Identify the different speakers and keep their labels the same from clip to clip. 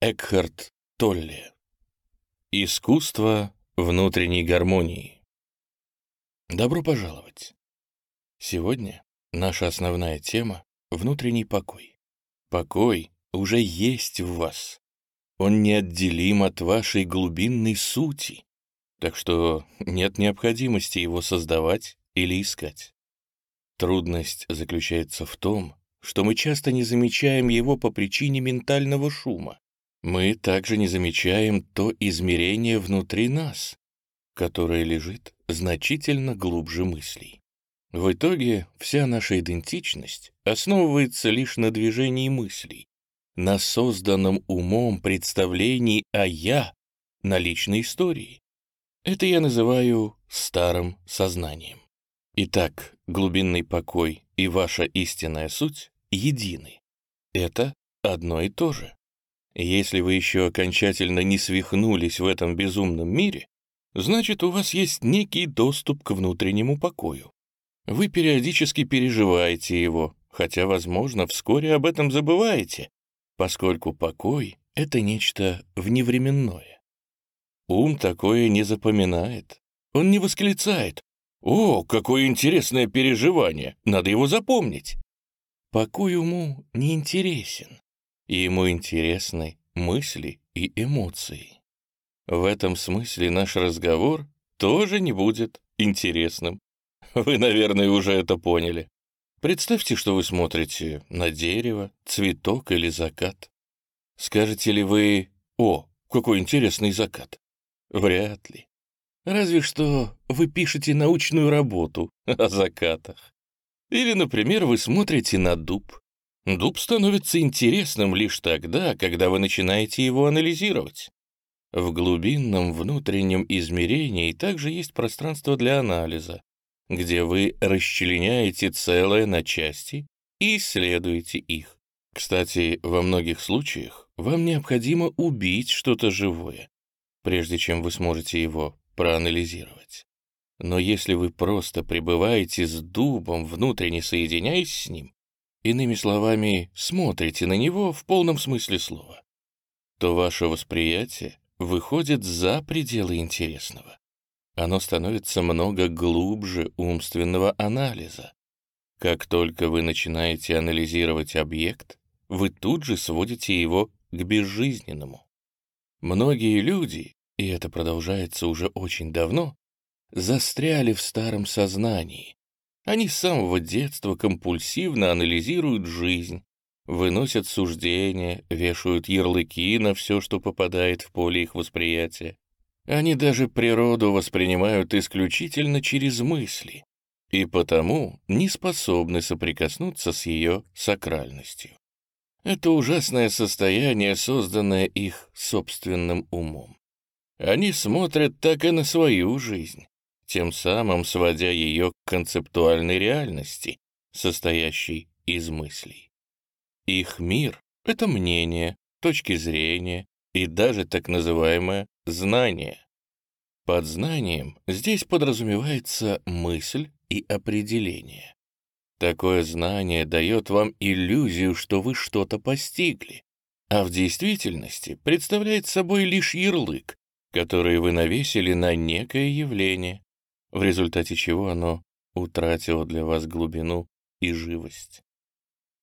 Speaker 1: Экхарт Толле. Искусство внутренней гармонии. Добро пожаловать. Сегодня наша основная тема — внутренний покой. Покой уже есть в вас. Он неотделим от вашей глубинной сути, так что нет необходимости его создавать или искать. Трудность заключается в том, что мы часто не замечаем его по причине ментального шума. Мы также не замечаем то измерение внутри нас, которое лежит значительно глубже мыслей. В итоге вся наша идентичность основывается лишь на движении мыслей, на созданном умом представлении о «я», на личной истории. Это я называю старым сознанием. Итак, глубинный покой и ваша истинная суть едины. Это одно и то же. Если вы еще окончательно не свихнулись в этом безумном мире, значит, у вас есть некий доступ к внутреннему покою. Вы периодически переживаете его, хотя, возможно, вскоре об этом забываете, поскольку покой — это нечто вневременное. Ум такое не запоминает. Он не восклицает «О, какое интересное переживание! Надо его запомнить!» Покой уму не интересен. Ему интересны мысли и эмоции. В этом смысле наш разговор тоже не будет интересным. Вы, наверное, уже это поняли. Представьте, что вы смотрите на дерево, цветок или закат. Скажете ли вы «О, какой интересный закат»? Вряд ли. Разве что вы пишете научную работу о закатах. Или, например, вы смотрите на дуб. Дуб становится интересным лишь тогда, когда вы начинаете его анализировать. В глубинном внутреннем измерении также есть пространство для анализа, где вы расчленяете целое на части и исследуете их. Кстати, во многих случаях вам необходимо убить что-то живое, прежде чем вы сможете его проанализировать. Но если вы просто пребываете с дубом, внутренне соединяясь с ним, иными словами, смотрите на него в полном смысле слова, то ваше восприятие выходит за пределы интересного. Оно становится много глубже умственного анализа. Как только вы начинаете анализировать объект, вы тут же сводите его к безжизненному. Многие люди и это продолжается уже очень давно, застряли в старом сознании. Они с самого детства компульсивно анализируют жизнь, выносят суждения, вешают ярлыки на все, что попадает в поле их восприятия. Они даже природу воспринимают исключительно через мысли и потому не способны соприкоснуться с ее сакральностью. Это ужасное состояние, созданное их собственным умом. Они смотрят так и на свою жизнь, тем самым сводя ее к концептуальной реальности, состоящей из мыслей. Их мир — это мнение, точки зрения и даже так называемое знание. Под знанием здесь подразумевается мысль и определение. Такое знание дает вам иллюзию, что вы что-то постигли, а в действительности представляет собой лишь ярлык, которые вы навесили на некое явление, в результате чего оно утратило для вас глубину и живость.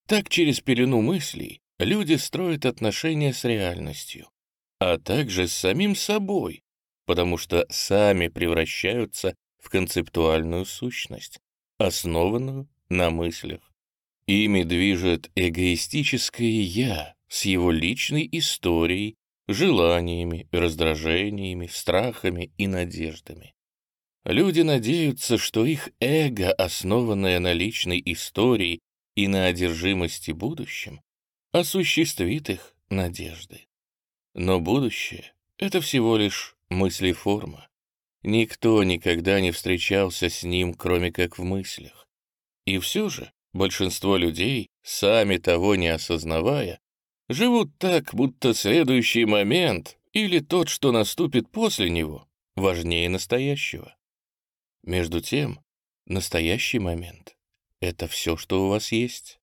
Speaker 1: Так через пелену мыслей люди строят отношения с реальностью, а также с самим собой, потому что сами превращаются в концептуальную сущность, основанную на мыслях. Ими движет эгоистическое «я» с его личной историей желаниями, раздражениями, страхами и надеждами. Люди надеются, что их эго, основанное на личной истории и на одержимости будущим, осуществит их надежды. Но будущее — это всего лишь мыслеформа. Никто никогда не встречался с ним, кроме как в мыслях. И все же большинство людей, сами того не осознавая, живут так, будто следующий момент или тот, что наступит после него, важнее настоящего. Между тем, настоящий момент — это все, что у вас есть.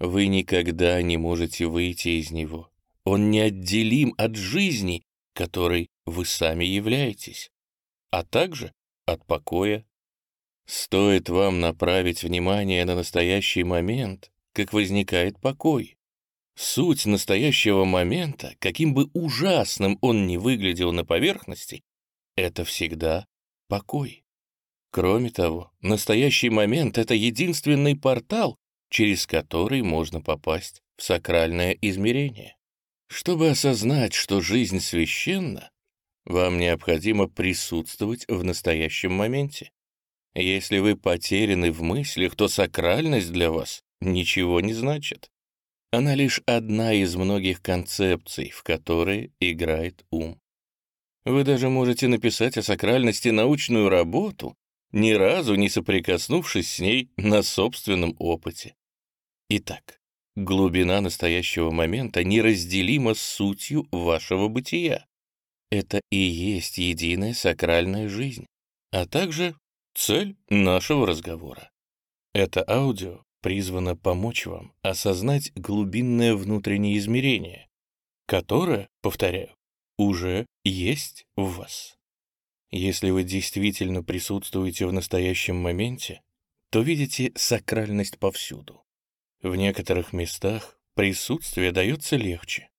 Speaker 1: Вы никогда не можете выйти из него, Он неотделим от жизни, которой вы сами являетесь, а также от покоя. Стоит вам направить внимание на настоящий момент, как возникает покой. Суть настоящего момента, каким бы ужасным он ни выглядел на поверхности, это всегда покой. Кроме того, настоящий момент — это единственный портал, через который можно попасть в сакральное измерение. Чтобы осознать, что жизнь священна, вам необходимо присутствовать в настоящем моменте. Если вы потеряны в мыслях, то сакральность для вас ничего не значит. Она лишь одна из многих концепций, в которые играет ум. Вы даже можете написать о сакральности научную работу, ни разу не соприкоснувшись с ней на собственном опыте. Итак, глубина настоящего момента неразделима с сутью вашего бытия. Это и есть единая сакральная жизнь, а также цель нашего разговора. Это аудио призвана помочь вам осознать глубинное внутреннее измерение, которое, повторяю, уже есть в вас. Если вы действительно присутствуете в настоящем моменте, то видите сакральность повсюду. В некоторых местах присутствие дается легче.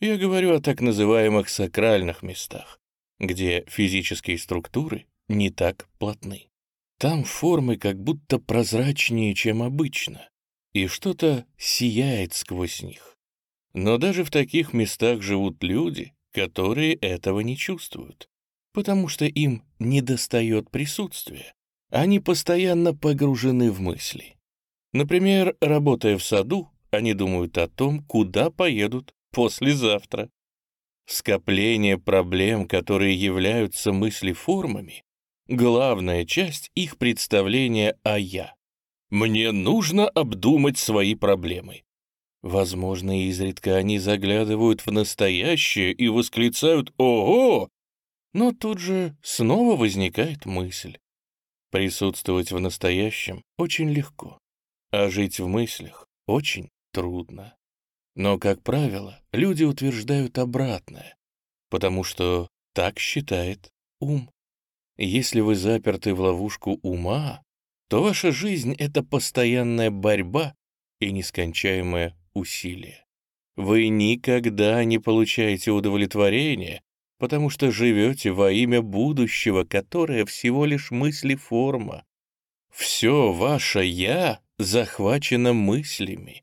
Speaker 1: Я говорю о так называемых сакральных местах, где физические структуры не так плотны. Там формы как будто прозрачнее, чем обычно, и что-то сияет сквозь них. Но даже в таких местах живут люди, которые этого не чувствуют, потому что им недостает присутствия. Они постоянно погружены в мысли. Например, работая в саду, они думают о том, куда поедут послезавтра. Скопление проблем, которые являются мыслеформами, главная часть их представления о «я». Мне нужно обдумать свои проблемы. Возможно, изредка они заглядывают в настоящее и восклицают «Ого!», но тут же снова возникает мысль. Присутствовать в настоящем очень легко, а жить в мыслях очень трудно. Но, как правило, люди утверждают обратное, потому что так считает ум. Если вы заперты в ловушку ума, то ваша жизнь — это постоянная борьба и нескончаемое усилие. Вы никогда не получаете удовлетворения, потому что живете во имя будущего, которое всего лишь мысли-форма. Все ваше «я» захвачено мыслями.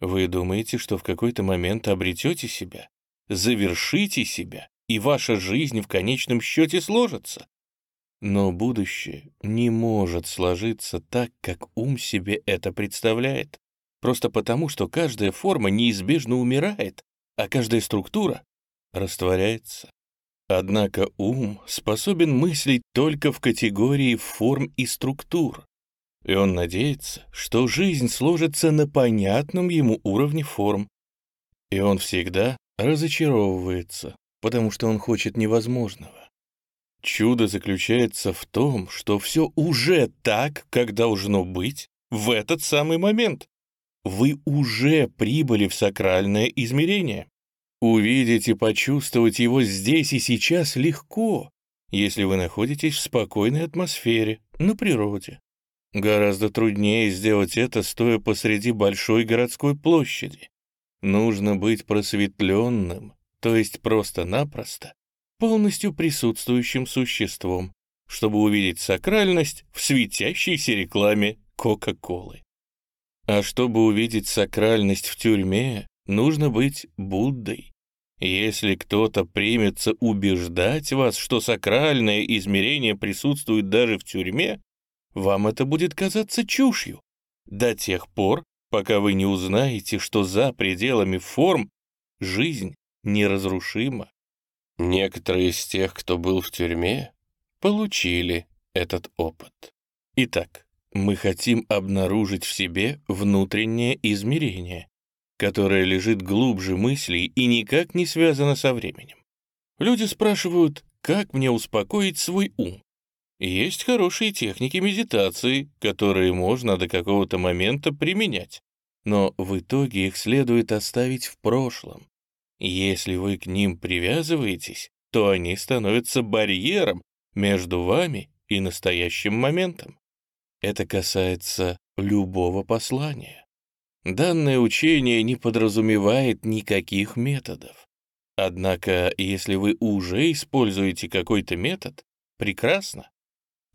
Speaker 1: Вы думаете, что в какой-то момент обретете себя, завершите себя, и ваша жизнь в конечном счете сложится? Но будущее не может сложиться так, как ум себе это представляет, просто потому, что каждая форма неизбежно умирает, а каждая структура растворяется. Однако ум способен мыслить только в категории форм и структур, и он надеется, что жизнь сложится на понятном ему уровне форм. И он всегда разочаровывается, потому что он хочет невозможного. Чудо заключается в том, что все уже так, как должно быть в этот самый момент. Вы уже прибыли в сакральное измерение. Увидеть и почувствовать его здесь и сейчас легко, если вы находитесь в спокойной атмосфере, на природе. Гораздо труднее сделать это, стоя посреди большой городской площади. Нужно быть просветленным, то есть просто-напросто полностью присутствующим существом, чтобы увидеть сакральность в светящейся рекламе Кока-Колы. А чтобы увидеть сакральность в тюрьме, нужно быть Буддой. Если кто-то примется убеждать вас, что сакральное измерение присутствует даже в тюрьме, вам это будет казаться чушью. До тех пор, пока вы не узнаете, что за пределами форм жизнь неразрушима. Некоторые из тех, кто был в тюрьме, получили этот опыт. Итак, мы хотим обнаружить в себе внутреннее измерение, которое лежит глубже мыслей и никак не связано со временем. Люди спрашивают, как мне успокоить свой ум. Есть хорошие техники медитации, которые можно до какого-то момента применять, но в итоге их следует оставить в прошлом, Если вы к ним привязываетесь, то они становятся барьером между вами и настоящим моментом. Это касается любого послания. Данное учение не подразумевает никаких методов. Однако, если вы уже используете какой-то метод, прекрасно.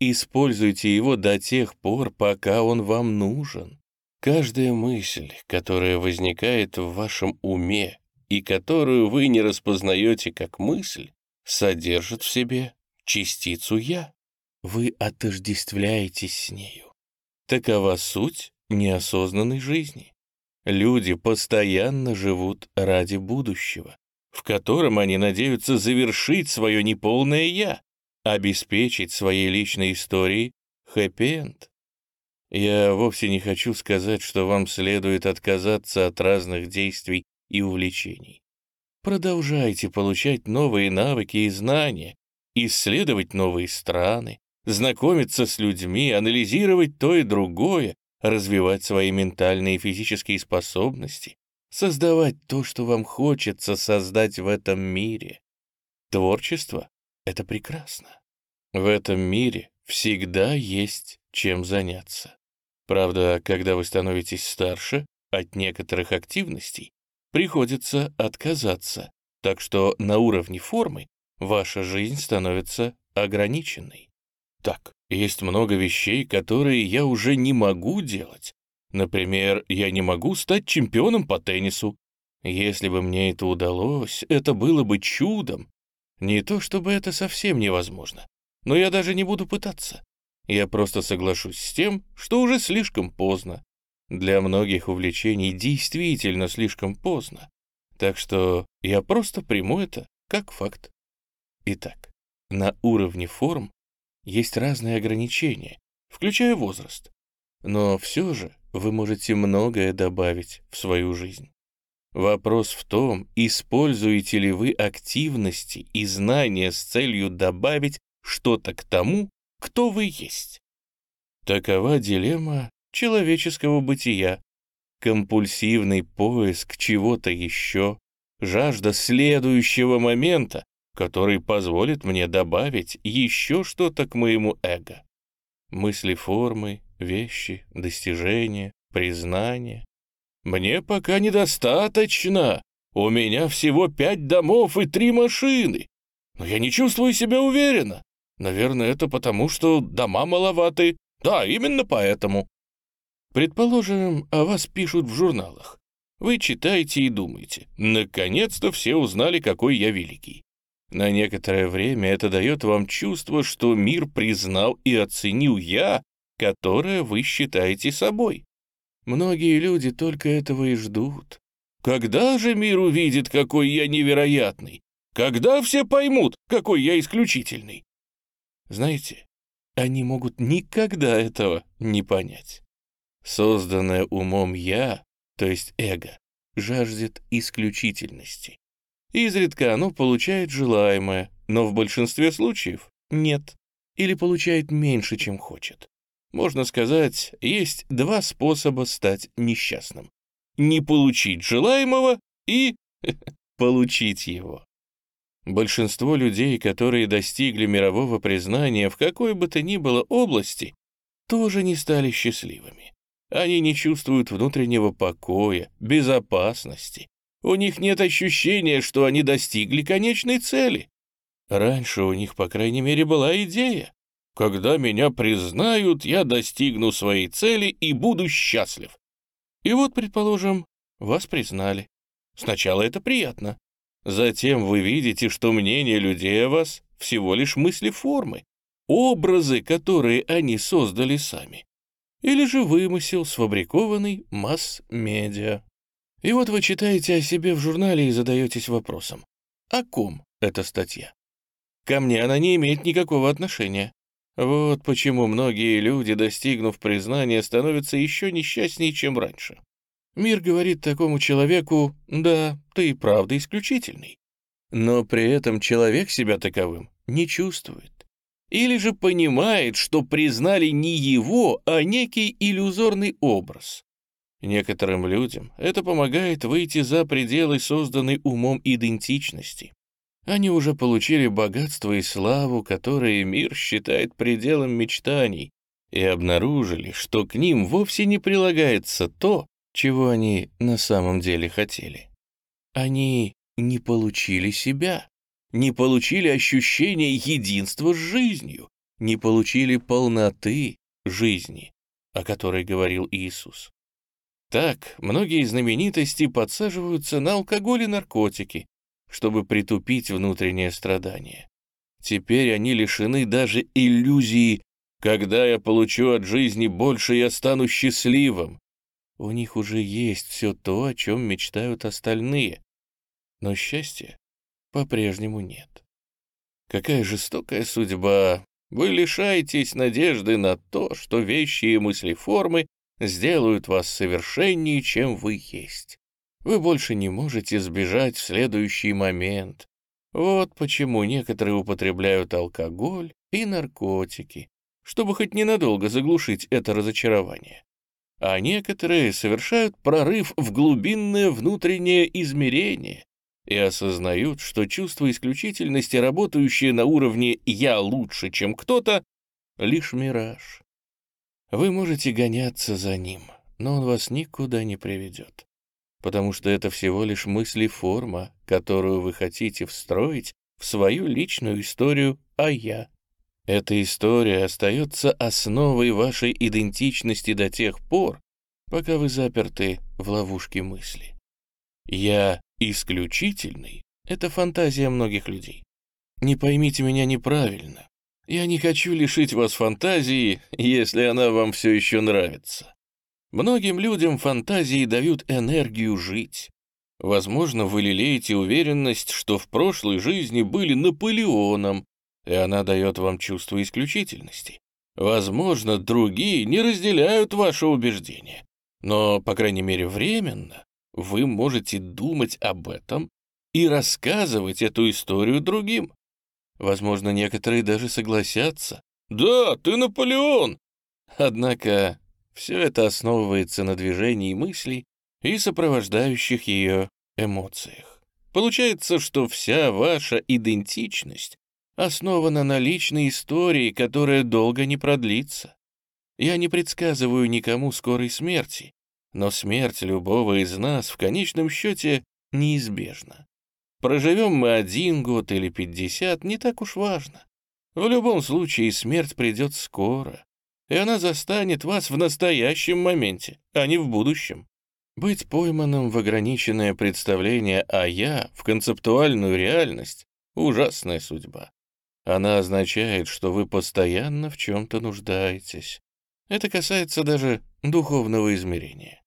Speaker 1: Используйте его до тех пор, пока он вам нужен. Каждая мысль, которая возникает в вашем уме и которую вы не распознаете как мысль, содержит в себе частицу «я». Вы отождествляетесь с нею. Такова суть неосознанной жизни. Люди постоянно живут ради будущего, в котором они надеются завершить свое неполное «я», обеспечить своей личной историей хэппи-энд. Я вовсе не хочу сказать, что вам следует отказаться от разных действий и увлечений. Продолжайте получать новые навыки и знания, исследовать новые страны, знакомиться с людьми, анализировать то и другое, развивать свои ментальные и физические способности, создавать то, что вам хочется создать в этом мире. Творчество — это прекрасно. В этом мире всегда есть чем заняться. Правда, когда вы становитесь старше, от некоторых активностей приходится отказаться, так что на уровне формы ваша жизнь становится ограниченной. Так, есть много вещей, которые я уже не могу делать. Например, я не могу стать чемпионом по теннису. Если бы мне это удалось, это было бы чудом. Не то чтобы это совсем невозможно, но я даже не буду пытаться. Я просто соглашусь с тем, что уже слишком поздно. Для многих увлечений действительно слишком поздно. Так что я просто приму это как факт. Итак, на уровне форм есть разные ограничения, включая возраст. Но все же вы можете многое добавить в свою жизнь. Вопрос в том, используете ли вы активности и знания с целью добавить что-то к тому, кто вы есть. Такова дилемма человеческого бытия. Компульсивный поиск чего-то еще, жажда следующего момента, который позволит мне добавить еще что-то к моему эго. Мысли формы, вещи, достижения, признания. Мне пока недостаточно. У меня всего пять домов и три машины. Но я не чувствую себя уверенно. Наверное, это потому, что дома маловаты. Да, именно поэтому. Предположим, о вас пишут в журналах. Вы читаете и думаете, наконец-то все узнали, какой я великий. На некоторое время это дает вам чувство, что мир признал и оценил «я», которое вы считаете собой. Многие люди только этого и ждут. Когда же мир увидит, какой я невероятный? Когда все поймут, какой я исключительный? Знаете, они могут никогда этого не понять. Созданное умом «я», то есть эго, жаждет исключительности. Изредка оно получает желаемое, но в большинстве случаев нет, или получает меньше, чем хочет. Можно сказать, есть два способа стать несчастным. Не получить желаемого и получить его. Большинство людей, которые достигли мирового признания в какой бы то ни было области, тоже не стали счастливыми. Они не чувствуют внутреннего покоя, безопасности, у них нет ощущения, что они достигли конечной цели. Раньше у них, по крайней мере, была идея. Когда меня признают, я достигну своей цели и буду счастлив. И вот, предположим, вас признали. Сначала это приятно. Затем вы видите, что мнение людей о вас всего лишь мысли формы, образы, которые они создали сами. Или же вымысел, сфабрикованный масс-медиа. И вот вы читаете о себе в журнале и задаетесь вопросом, о ком эта статья? Ко мне она не имеет никакого отношения. Вот почему многие люди, достигнув признания, становятся еще несчастнее, чем раньше. Мир говорит такому человеку, да, ты и правда исключительный. Но при этом человек себя таковым не чувствует. Или же понимает, что признали не его, а некий иллюзорный образ. Некоторым людям это помогает выйти за пределы созданной умом идентичности. Они уже получили богатство и славу, которые мир считает пределом мечтаний, и обнаружили, что к ним вовсе не прилагается то, чего они на самом деле хотели. Они не получили себя, не получили ощущения единства с жизнью, не получили полноты жизни, о которой говорил Иисус. Так, многие знаменитости подсаживаются на алкоголь и наркотики, чтобы притупить внутреннее страдание. Теперь они лишены даже иллюзии «когда я получу от жизни больше, я стану счастливым». У них уже есть все то, о чем мечтают остальные, но счастья по-прежнему нет. Какая жестокая судьба! Вы лишаетесь надежды на то, что вещи и мыслеформы сделают вас совершеннее, чем вы есть. Вы больше не можете сбежать в следующий момент. Вот почему некоторые употребляют алкоголь и наркотики, чтобы хоть ненадолго заглушить это разочарование. А некоторые совершают прорыв в глубинное внутреннее измерение и осознают, что чувство исключительности, работающее на уровне «я лучше, чем кто-то», — лишь мираж. Вы можете гоняться за ним, но он вас никуда не приведет потому что это всего лишь мысли-форма, которую вы хотите встроить в свою личную историю «а я». Эта история остается основой вашей идентичности до тех пор, пока вы заперты в ловушке мысли. «Я исключительный» — это фантазия многих людей. Не поймите меня неправильно. Я не хочу лишить вас фантазии, если она вам все еще нравится. Многим людям фантазии дают энергию жить. Возможно, вы лелеете уверенность, что в прошлой жизни были Наполеоном, и она дает вам чувство исключительности. Возможно, другие не разделяют ваше убеждение, но, по крайней мере, временно вы можете думать об этом и рассказывать эту историю другим. Возможно, некоторые даже согласятся. «Да, ты Наполеон!» Однако все это основывается на движении мыслей и сопровождающих ее эмоциях. Получается, что вся ваша идентичность основана на личной истории, которая долго не продлится. Я не предсказываю никому скорой смерти, но смерть любого из нас в конечном счете неизбежна. Проживем мы один год или пятьдесят, не так уж важно. В любом случае смерть придет скоро, и она застанет вас в настоящем моменте, а не в будущем. Быть пойманным в ограниченное представление о «я» в концептуальную реальность — ужасная судьба. Она означает, что вы постоянно в чем-то нуждаетесь. Это касается даже духовного измерения.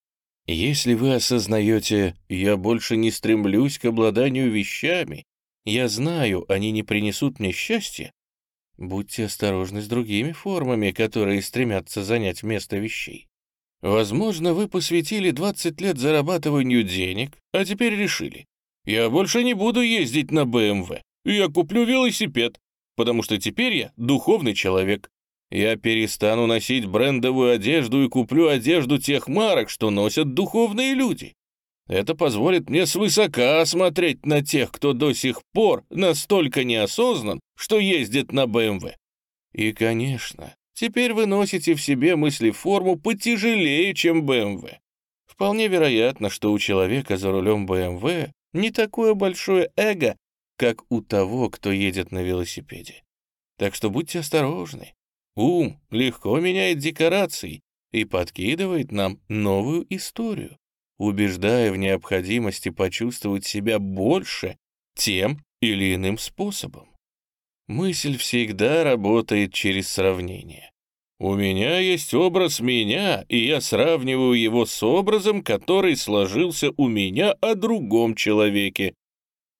Speaker 1: Если вы осознаете «я больше не стремлюсь к обладанию вещами», «я знаю, они не принесут мне счастья», Будьте осторожны с другими формами, которые стремятся занять место вещей. Возможно, вы посвятили 20 лет зарабатыванию денег, а теперь решили, я больше не буду ездить на БМВ, я куплю велосипед, потому что теперь я духовный человек. Я перестану носить брендовую одежду и куплю одежду тех марок, что носят духовные люди. Это позволит мне свысока смотреть на тех, кто до сих пор настолько неосознан, что ездит на БМВ. И, конечно, теперь вы носите в себе мысли-форму потяжелее, чем БМВ. Вполне вероятно, что у человека за рулем БМВ не такое большое эго, как у того, кто едет на велосипеде. Так что будьте осторожны. Ум легко меняет декорации и подкидывает нам новую историю убеждая в необходимости почувствовать себя больше тем или иным способом. Мысль всегда работает через сравнение. У меня есть образ меня, и я сравниваю его с образом, который сложился у меня о другом человеке.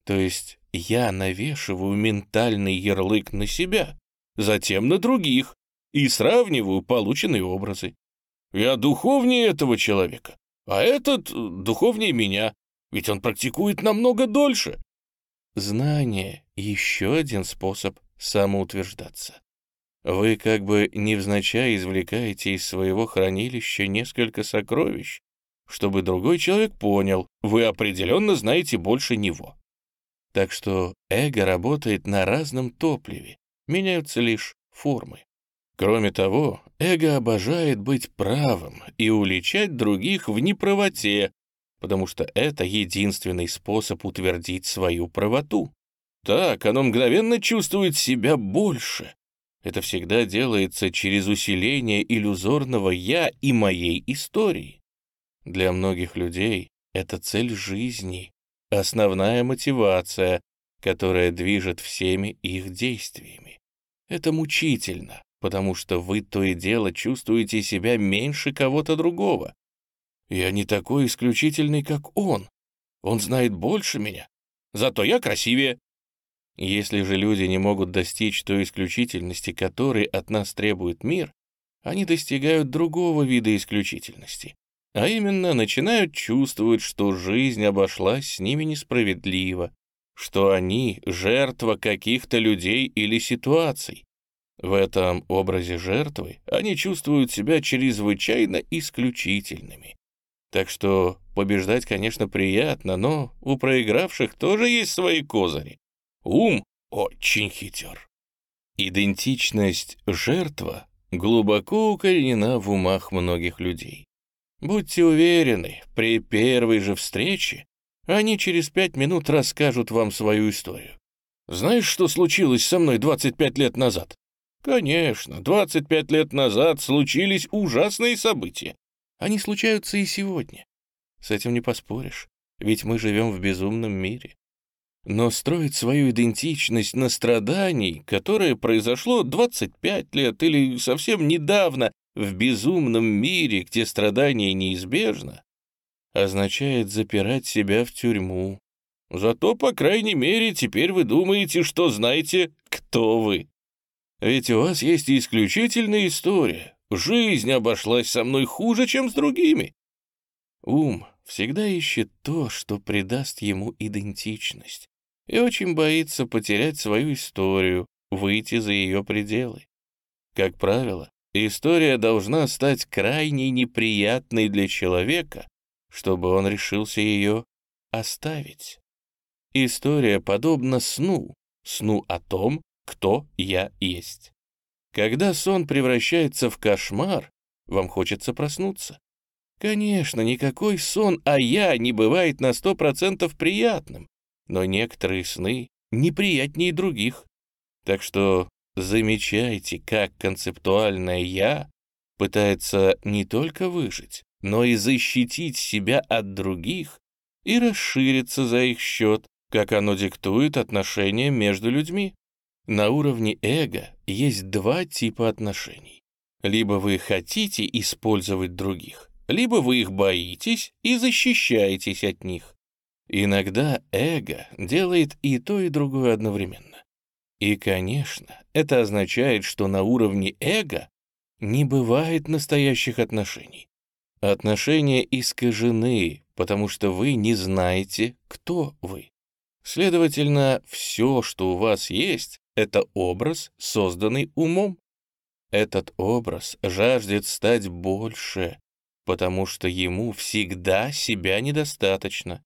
Speaker 1: То есть я навешиваю ментальный ярлык на себя, затем на других, и сравниваю полученные образы. Я духовнее этого человека, а этот э, духовнее меня, ведь он практикует намного дольше. Знание — еще один способ самоутверждаться. Вы как бы невзначай извлекаете из своего хранилища несколько сокровищ чтобы другой человек понял, вы определенно знаете больше него. Так что эго работает на разном топливе, меняются лишь формы. Кроме того, эго обожает быть правым и уличать других в неправоте, потому что это единственный способ утвердить свою правоту. Так оно мгновенно чувствует себя больше. Это всегда делается через усиление иллюзорного «я» и моей истории. Для многих людей это цель жизни, основная мотивация, которая движет всеми их действиями. Это мучительно, потому что вы то и дело чувствуете себя меньше кого-то другого. Я не такой исключительный, как он. Он знает больше меня. Зато я красивее. Если же люди не могут достичь той исключительности, которой от нас требует мир, они достигают другого вида исключительности, а именно начинают чувствовать, что жизнь обошлась с ними несправедливо, что они — жертва каких-то людей или ситуаций, в этом образе жертвы они чувствуют себя чрезвычайно исключительными. Так что побеждать, конечно, приятно, но у проигравших тоже есть свои козыри. Ум очень хитер. Идентичность жертва глубоко укоренена в умах многих людей. Будьте уверены, при первой же встрече они через пять минут расскажут вам свою историю. Знаешь, что случилось со мной 25 лет назад? Конечно, 25 лет назад случились ужасные события. Они случаются и сегодня. С этим не поспоришь, ведь мы живем в безумном мире. Но строить свою идентичность на страдании, которое произошло 25 лет или совсем недавно в безумном мире, где страдание неизбежно, означает запирать себя в тюрьму. Зато, по крайней мере, теперь вы думаете, что знаете, кто вы. Ведь у вас есть исключительная история. Жизнь обошлась со мной хуже, чем с другими. Ум всегда ищет то, что придаст ему идентичность, и очень боится потерять свою историю, выйти за ее пределы. Как правило, история должна стать крайне неприятной для человека, чтобы он решился ее оставить. История подобна сну, сну о том, кто я есть. Когда сон превращается в кошмар, вам хочется проснуться. Конечно, никакой сон а я не бывает на сто процентов приятным, но некоторые сны неприятнее других. Так что замечайте, как концептуальное «я» пытается не только выжить, но и защитить себя от других и расшириться за их счет, как оно диктует отношения между людьми. На уровне эго есть два типа отношений. Либо вы хотите использовать других, либо вы их боитесь и защищаетесь от них. Иногда эго делает и то, и другое одновременно. И, конечно, это означает, что на уровне эго не бывает настоящих отношений. Отношения искажены, потому что вы не знаете, кто вы. Следовательно, все, что у вас есть, это образ, созданный умом. Этот образ жаждет стать больше, потому что ему всегда себя недостаточно.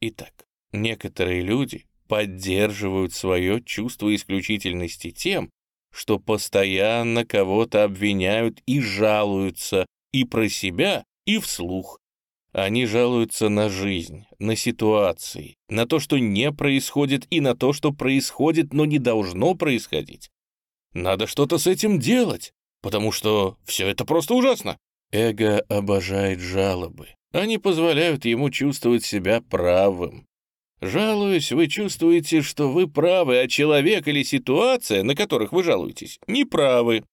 Speaker 1: Итак, некоторые люди поддерживают свое чувство исключительности тем, что постоянно кого-то обвиняют и жалуются и про себя, и вслух. Они жалуются на жизнь, на ситуации, на то, что не происходит, и на то, что происходит, но не должно происходить. Надо что-то с этим делать, потому что все это просто ужасно. Эго обожает жалобы. Они позволяют ему чувствовать себя правым. Жалуясь, вы чувствуете, что вы правы, а человек или ситуация, на которых вы жалуетесь, не правы.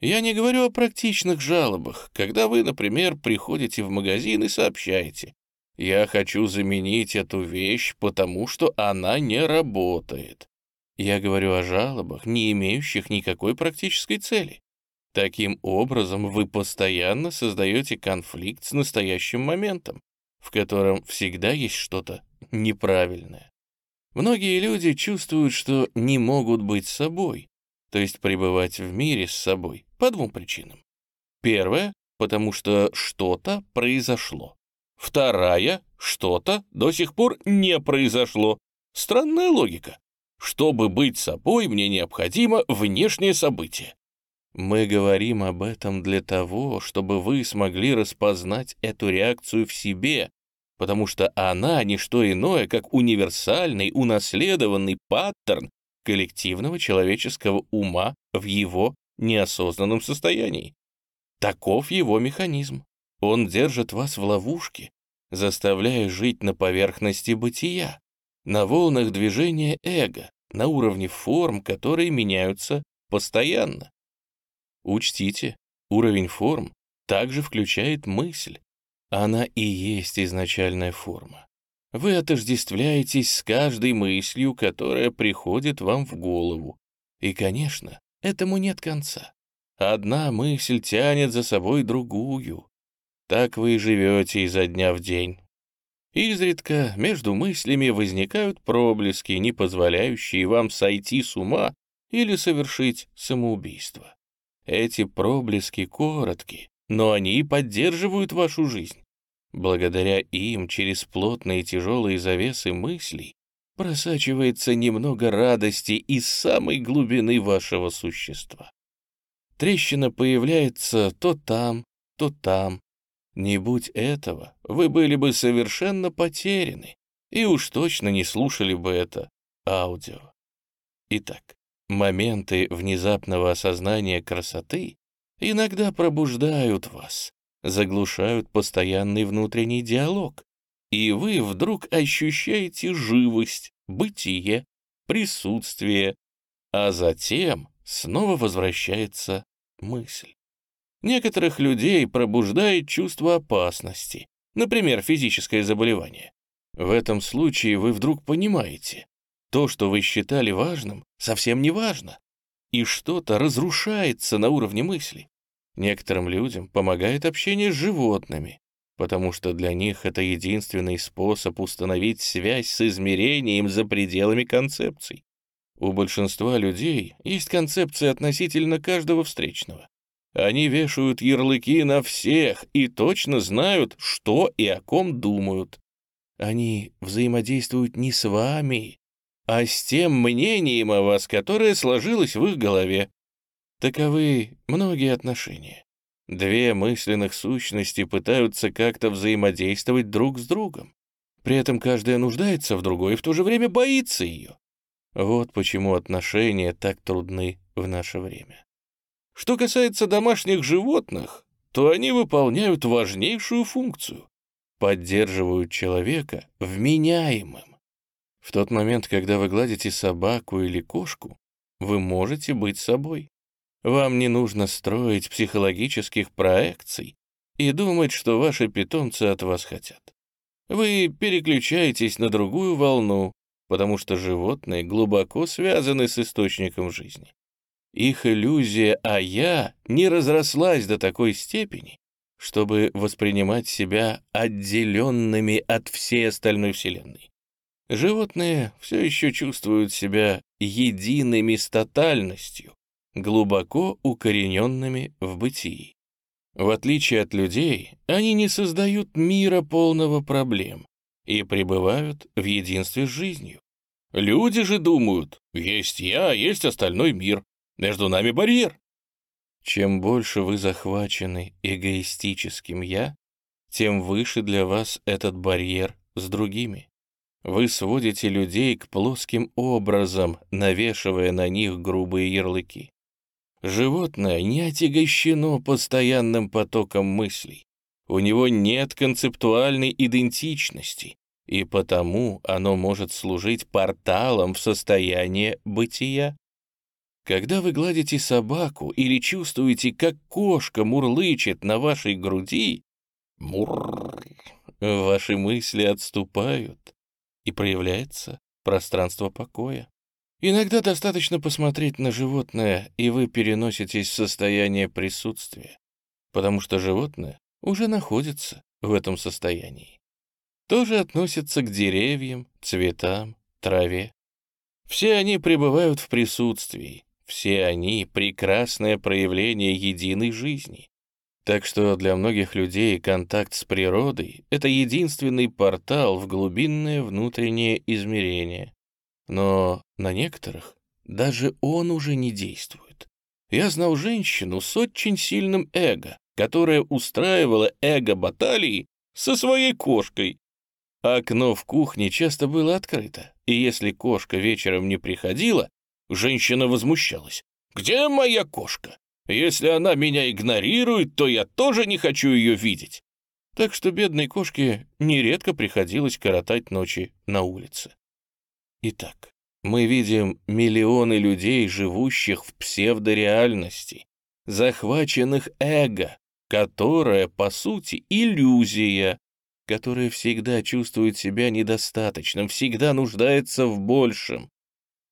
Speaker 1: Я не говорю о практичных жалобах, когда вы, например, приходите в магазин и сообщаете, «Я хочу заменить эту вещь, потому что она не работает». Я говорю о жалобах, не имеющих никакой практической цели. Таким образом, вы постоянно создаете конфликт с настоящим моментом, в котором всегда есть что-то неправильное. Многие люди чувствуют, что не могут быть собой, то есть пребывать в мире с собой, по двум причинам. Первое, потому что что-то произошло. Вторая — что-то до сих пор не произошло. Странная логика. Чтобы быть собой, мне необходимо внешнее событие. Мы говорим об этом для того, чтобы вы смогли распознать эту реакцию в себе, потому что она — не что иное, как универсальный, унаследованный паттерн коллективного человеческого ума в его неосознанном состоянии. Таков его механизм. Он держит вас в ловушке, заставляя жить на поверхности бытия, на волнах движения эго, на уровне форм, которые меняются постоянно. Учтите, уровень форм также включает мысль. Она и есть изначальная форма. Вы отождествляетесь с каждой мыслью, которая приходит вам в голову. И, конечно, этому нет конца. Одна мысль тянет за собой другую. Так вы и живете изо дня в день. Изредка между мыслями возникают проблески, не позволяющие вам сойти с ума или совершить самоубийство. Эти проблески коротки, но они поддерживают вашу жизнь. Благодаря им через плотные тяжелые завесы мыслей просачивается немного радости из самой глубины вашего существа. Трещина появляется то там, то там. Не будь этого, вы были бы совершенно потеряны и уж точно не слушали бы это аудио. Итак, моменты внезапного осознания красоты иногда пробуждают вас, заглушают постоянный внутренний диалог, и вы вдруг ощущаете живость, бытие, присутствие, а затем снова возвращается мысль. Некоторых людей пробуждает чувство опасности, например, физическое заболевание. В этом случае вы вдруг понимаете, то, что вы считали важным, совсем не важно, и что-то разрушается на уровне мысли. Некоторым людям помогает общение с животными, потому что для них это единственный способ установить связь с измерением за пределами концепций. У большинства людей есть концепция относительно каждого встречного. Они вешают ярлыки на всех и точно знают, что и о ком думают. Они взаимодействуют не с вами, а с тем мнением о вас, которое сложилось в их голове. Таковы многие отношения. Две мысленных сущности пытаются как-то взаимодействовать друг с другом. При этом каждая нуждается в другой и в то же время боится ее. Вот почему отношения так трудны в наше время. Что касается домашних животных, то они выполняют важнейшую функцию — поддерживают человека вменяемым. В тот момент, когда вы гладите собаку или кошку, вы можете быть собой. Вам не нужно строить психологических проекций и думать, что ваши питомцы от вас хотят. Вы переключаетесь на другую волну, потому что животные глубоко связаны с источником жизни. Их иллюзия «а я» не разрослась до такой степени, чтобы воспринимать себя отделенными от всей остальной Вселенной. Животные все еще чувствуют себя едиными с тотальностью, глубоко укорененными в бытии. В отличие от людей, они не создают мира полного проблем и пребывают в единстве с жизнью. Люди же думают, есть я, есть остальной мир, между нами барьер. Чем больше вы захвачены эгоистическим «я», тем выше для вас этот барьер с другими. Вы сводите людей к плоским образам, навешивая на них грубые ярлыки. Животное не отягощено постоянным потоком мыслей. У него нет концептуальной идентичности, и потому оно может служить порталом в состояние бытия. Когда вы гладите собаку или чувствуете, как кошка мурлычет на вашей груди, мур, ваши мысли отступают, и проявляется пространство покоя. Иногда достаточно посмотреть на животное, и вы переноситесь в состояние присутствия, потому что животное уже находится в этом состоянии. Тоже относится к деревьям, цветам, траве. Все они пребывают в присутствии, все они — прекрасное проявление единой жизни. Так что для многих людей контакт с природой — это единственный портал в глубинное внутреннее измерение. Но на некоторых даже он уже не действует. Я знал женщину с очень сильным эго, которая устраивала эго-баталии со своей кошкой. Окно в кухне часто было открыто, и если кошка вечером не приходила, женщина возмущалась. «Где моя кошка? Если она меня игнорирует, то я тоже не хочу ее видеть». Так что бедной кошке нередко приходилось коротать ночи на улице. Итак, мы видим миллионы людей, живущих в псевдореальности, захваченных эго, которое, по сути, иллюзия, которая всегда чувствует себя недостаточным, всегда нуждается в большем.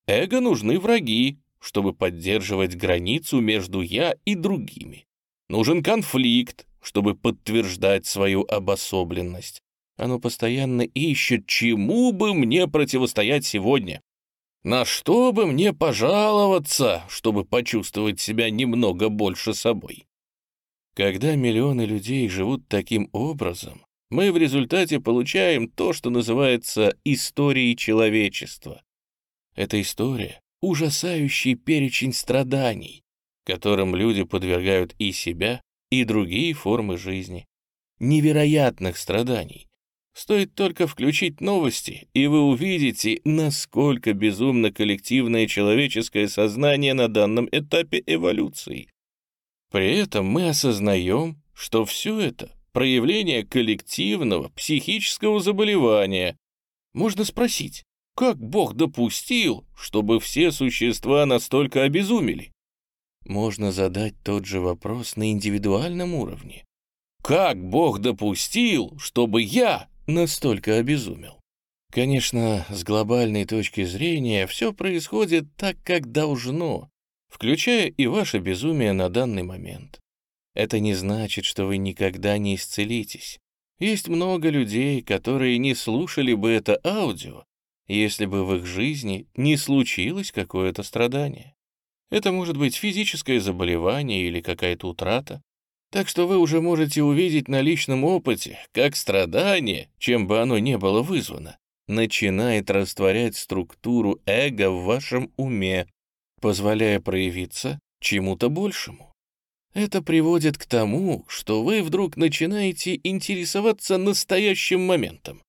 Speaker 1: Эго нужны враги, чтобы поддерживать границу между «я» и другими. Нужен конфликт, чтобы подтверждать свою обособленность. Оно постоянно ищет, чему бы мне противостоять сегодня. На что бы мне пожаловаться, чтобы почувствовать себя немного больше собой? Когда миллионы людей живут таким образом, мы в результате получаем то, что называется историей человечества. Эта история ужасающий перечень страданий, которым люди подвергают и себя, и другие формы жизни. Невероятных страданий. Стоит только включить новости, и вы увидите, насколько безумно коллективное человеческое сознание на данном этапе эволюции. При этом мы осознаем, что все это — проявление коллективного психического заболевания. Можно спросить, как Бог допустил, чтобы все существа настолько обезумели? Можно задать тот же вопрос на индивидуальном уровне. Как Бог допустил, чтобы я настолько обезумел? Конечно, с глобальной точки зрения все происходит так, как должно, включая и ваше безумие на данный момент. Это не значит, что вы никогда не исцелитесь. Есть много людей, которые не слушали бы это аудио, если бы в их жизни не случилось какое-то страдание. Это может быть физическое заболевание или какая-то утрата. Так что вы уже можете увидеть на личном опыте, как страдание, чем бы оно ни было вызвано, начинает растворять структуру эго в вашем уме, позволяя проявиться чему-то большему. Это приводит к тому, что вы вдруг начинаете интересоваться настоящим моментом.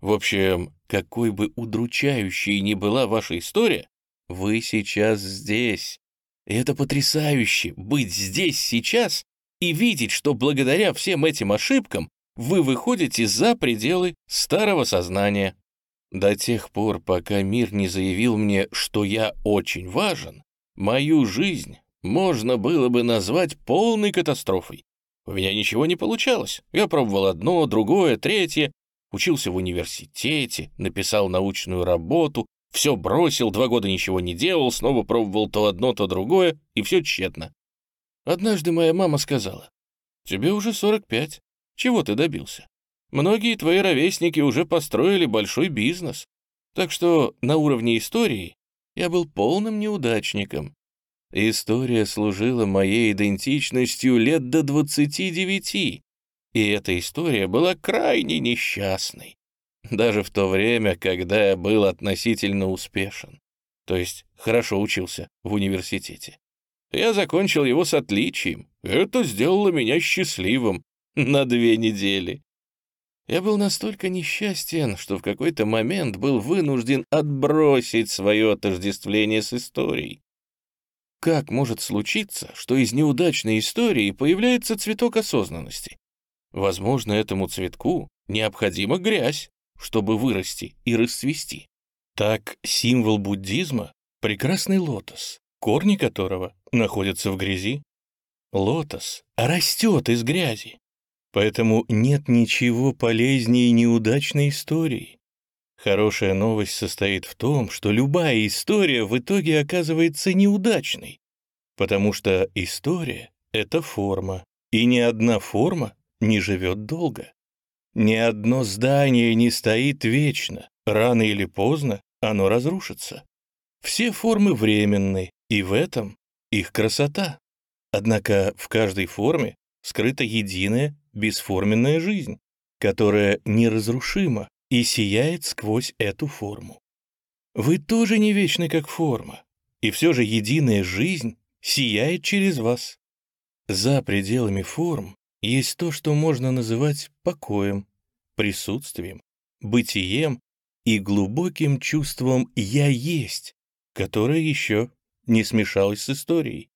Speaker 1: В общем, какой бы удручающей ни была ваша история, вы сейчас здесь. И это потрясающе — быть здесь сейчас и видеть, что благодаря всем этим ошибкам вы выходите за пределы старого сознания. До тех пор, пока мир не заявил мне, что я очень важен, мою жизнь можно было бы назвать полной катастрофой. У меня ничего не получалось. Я пробовал одно, другое, третье, учился в университете, написал научную работу, все бросил, два года ничего не делал, снова пробовал то одно, то другое, и все тщетно. Однажды моя мама сказала, «Тебе уже 45. Чего ты добился? Многие твои ровесники уже построили большой бизнес. Так что на уровне истории я был полным неудачником. История служила моей идентичностью лет до 29, и эта история была крайне несчастной. Даже в то время, когда я был относительно успешен. То есть хорошо учился в университете. Я закончил его с отличием. Это сделало меня счастливым на две недели. Я был настолько несчастен, что в какой-то момент был вынужден отбросить свое отождествление с историей. Как может случиться, что из неудачной истории появляется цветок осознанности? Возможно, этому цветку необходима грязь, чтобы вырасти и расцвести. Так символ буддизма — прекрасный лотос, корни которого находятся в грязи. Лотос растет из грязи, поэтому нет ничего полезнее неудачной истории. Хорошая новость состоит в том, что любая история в итоге оказывается неудачной, потому что история — это форма, и ни одна форма не живет долго. Ни одно здание не стоит вечно, рано или поздно оно разрушится. Все формы временны, и в этом их красота. Однако в каждой форме скрыта единая, бесформенная жизнь, которая неразрушима и сияет сквозь эту форму. Вы тоже не вечны, как форма, и все же единая жизнь сияет через вас. За пределами форм есть то, что можно называть покоем, присутствием, бытием и глубоким чувством «я есть», которое еще не смешалось с историей.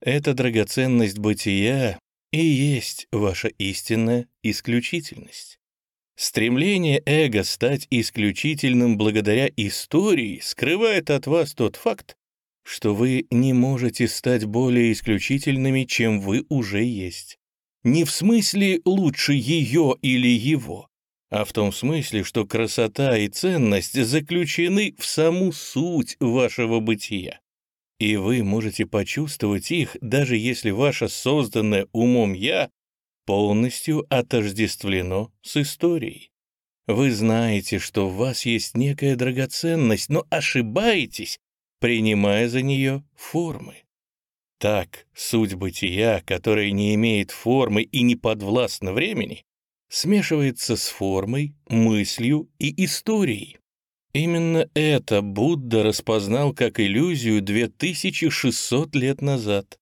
Speaker 1: Эта драгоценность бытия и есть ваша истинная исключительность. Стремление эго стать исключительным благодаря истории скрывает от вас тот факт, что вы не можете стать более исключительными, чем вы уже есть. Не в смысле лучше ее или его, а в том смысле, что красота и ценность заключены в саму суть вашего бытия. И вы можете почувствовать их, даже если ваше созданное умом «я» полностью отождествлено с историей. Вы знаете, что в вас есть некая драгоценность, но ошибаетесь, принимая за нее формы. Так, суть бытия, которая не имеет формы и не подвластна времени, смешивается с формой, мыслью и историей. Именно это Будда распознал как иллюзию 2600 лет назад.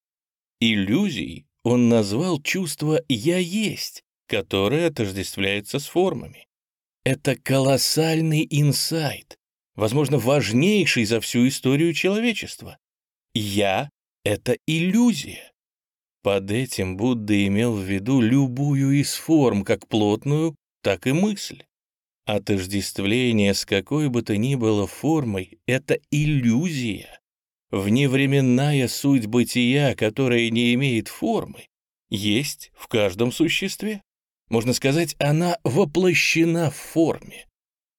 Speaker 1: Иллюзией он назвал чувство «я есть», которое отождествляется с формами. Это колоссальный инсайт, возможно, важнейший за всю историю человечества. «Я» — это иллюзия. Под этим Будда имел в виду любую из форм, как плотную, так и мысль. Отождествление с какой бы то ни было формой — это иллюзия. Вневременная суть бытия, которая не имеет формы, есть в каждом существе. Можно сказать, она воплощена в форме.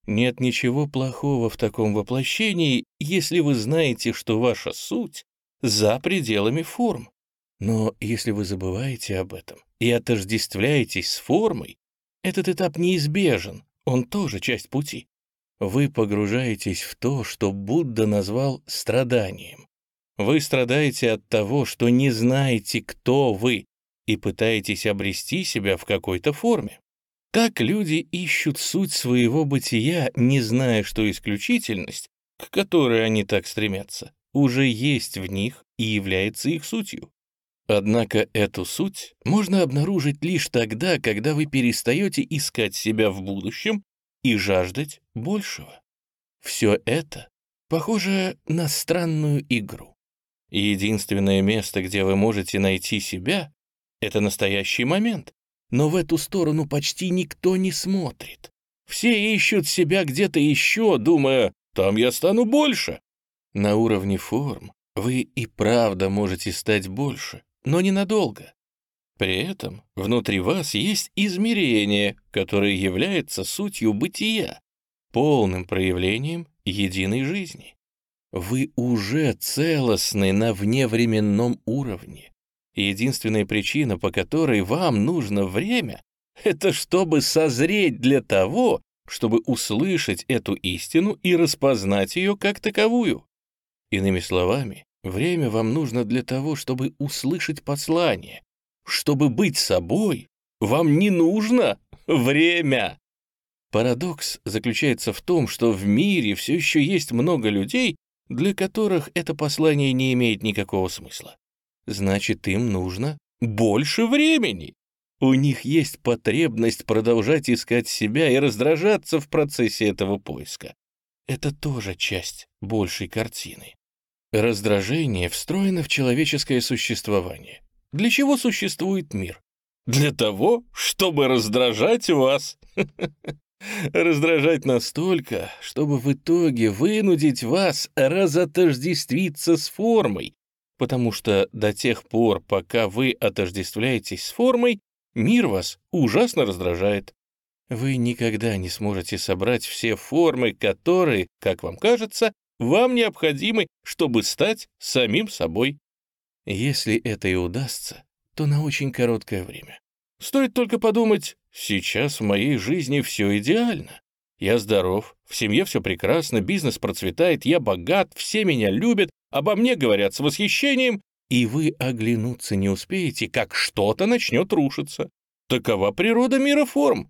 Speaker 1: Нет ничего плохого в таком воплощении, если вы знаете, что ваша суть за пределами форм. Но если вы забываете об этом и отождествляетесь с формой, этот этап неизбежен, он тоже часть пути. Вы погружаетесь в то, что Будда назвал страданием. Вы страдаете от того, что не знаете, кто вы, и пытаетесь обрести себя в какой-то форме. Так люди ищут суть своего бытия, не зная, что исключительность, к которой они так стремятся, уже есть в них и является их сутью. Однако эту суть можно обнаружить лишь тогда, когда вы перестаете искать себя в будущем и жаждать большего. Все это похоже на странную игру. Единственное место, где вы можете найти себя, это настоящий момент, но в эту сторону почти никто не смотрит. Все ищут себя где-то еще, думая, там я стану больше. На уровне форм вы и правда можете стать больше, но ненадолго. При этом внутри вас есть измерение, которое является сутью бытия, полным проявлением единой жизни. Вы уже целостны на вневременном уровне. Единственная причина, по которой вам нужно время, это чтобы созреть для того, чтобы услышать эту истину и распознать ее как таковую. Иными словами, время вам нужно для того, чтобы услышать послание. Чтобы быть собой, вам не нужно время. Парадокс заключается в том, что в мире все еще есть много людей, для которых это послание не имеет никакого смысла значит, им нужно больше времени. У них есть потребность продолжать искать себя и раздражаться в процессе этого поиска. Это тоже часть большей картины. Раздражение встроено в человеческое существование. Для чего существует мир? Для того, чтобы раздражать вас. Раздражать настолько, чтобы в итоге вынудить вас разотождествиться с формой, потому что до тех пор, пока вы отождествляетесь с формой, мир вас ужасно раздражает. Вы никогда не сможете собрать все формы, которые, как вам кажется, вам необходимы, чтобы стать самим собой. Если это и удастся, то на очень короткое время. Стоит только подумать, сейчас в моей жизни все идеально. Я здоров, в семье все прекрасно, бизнес процветает, я богат, все меня любят, обо мне говорят с восхищением, и вы оглянуться не успеете, как что-то начнет рушиться. Такова природа мира форм.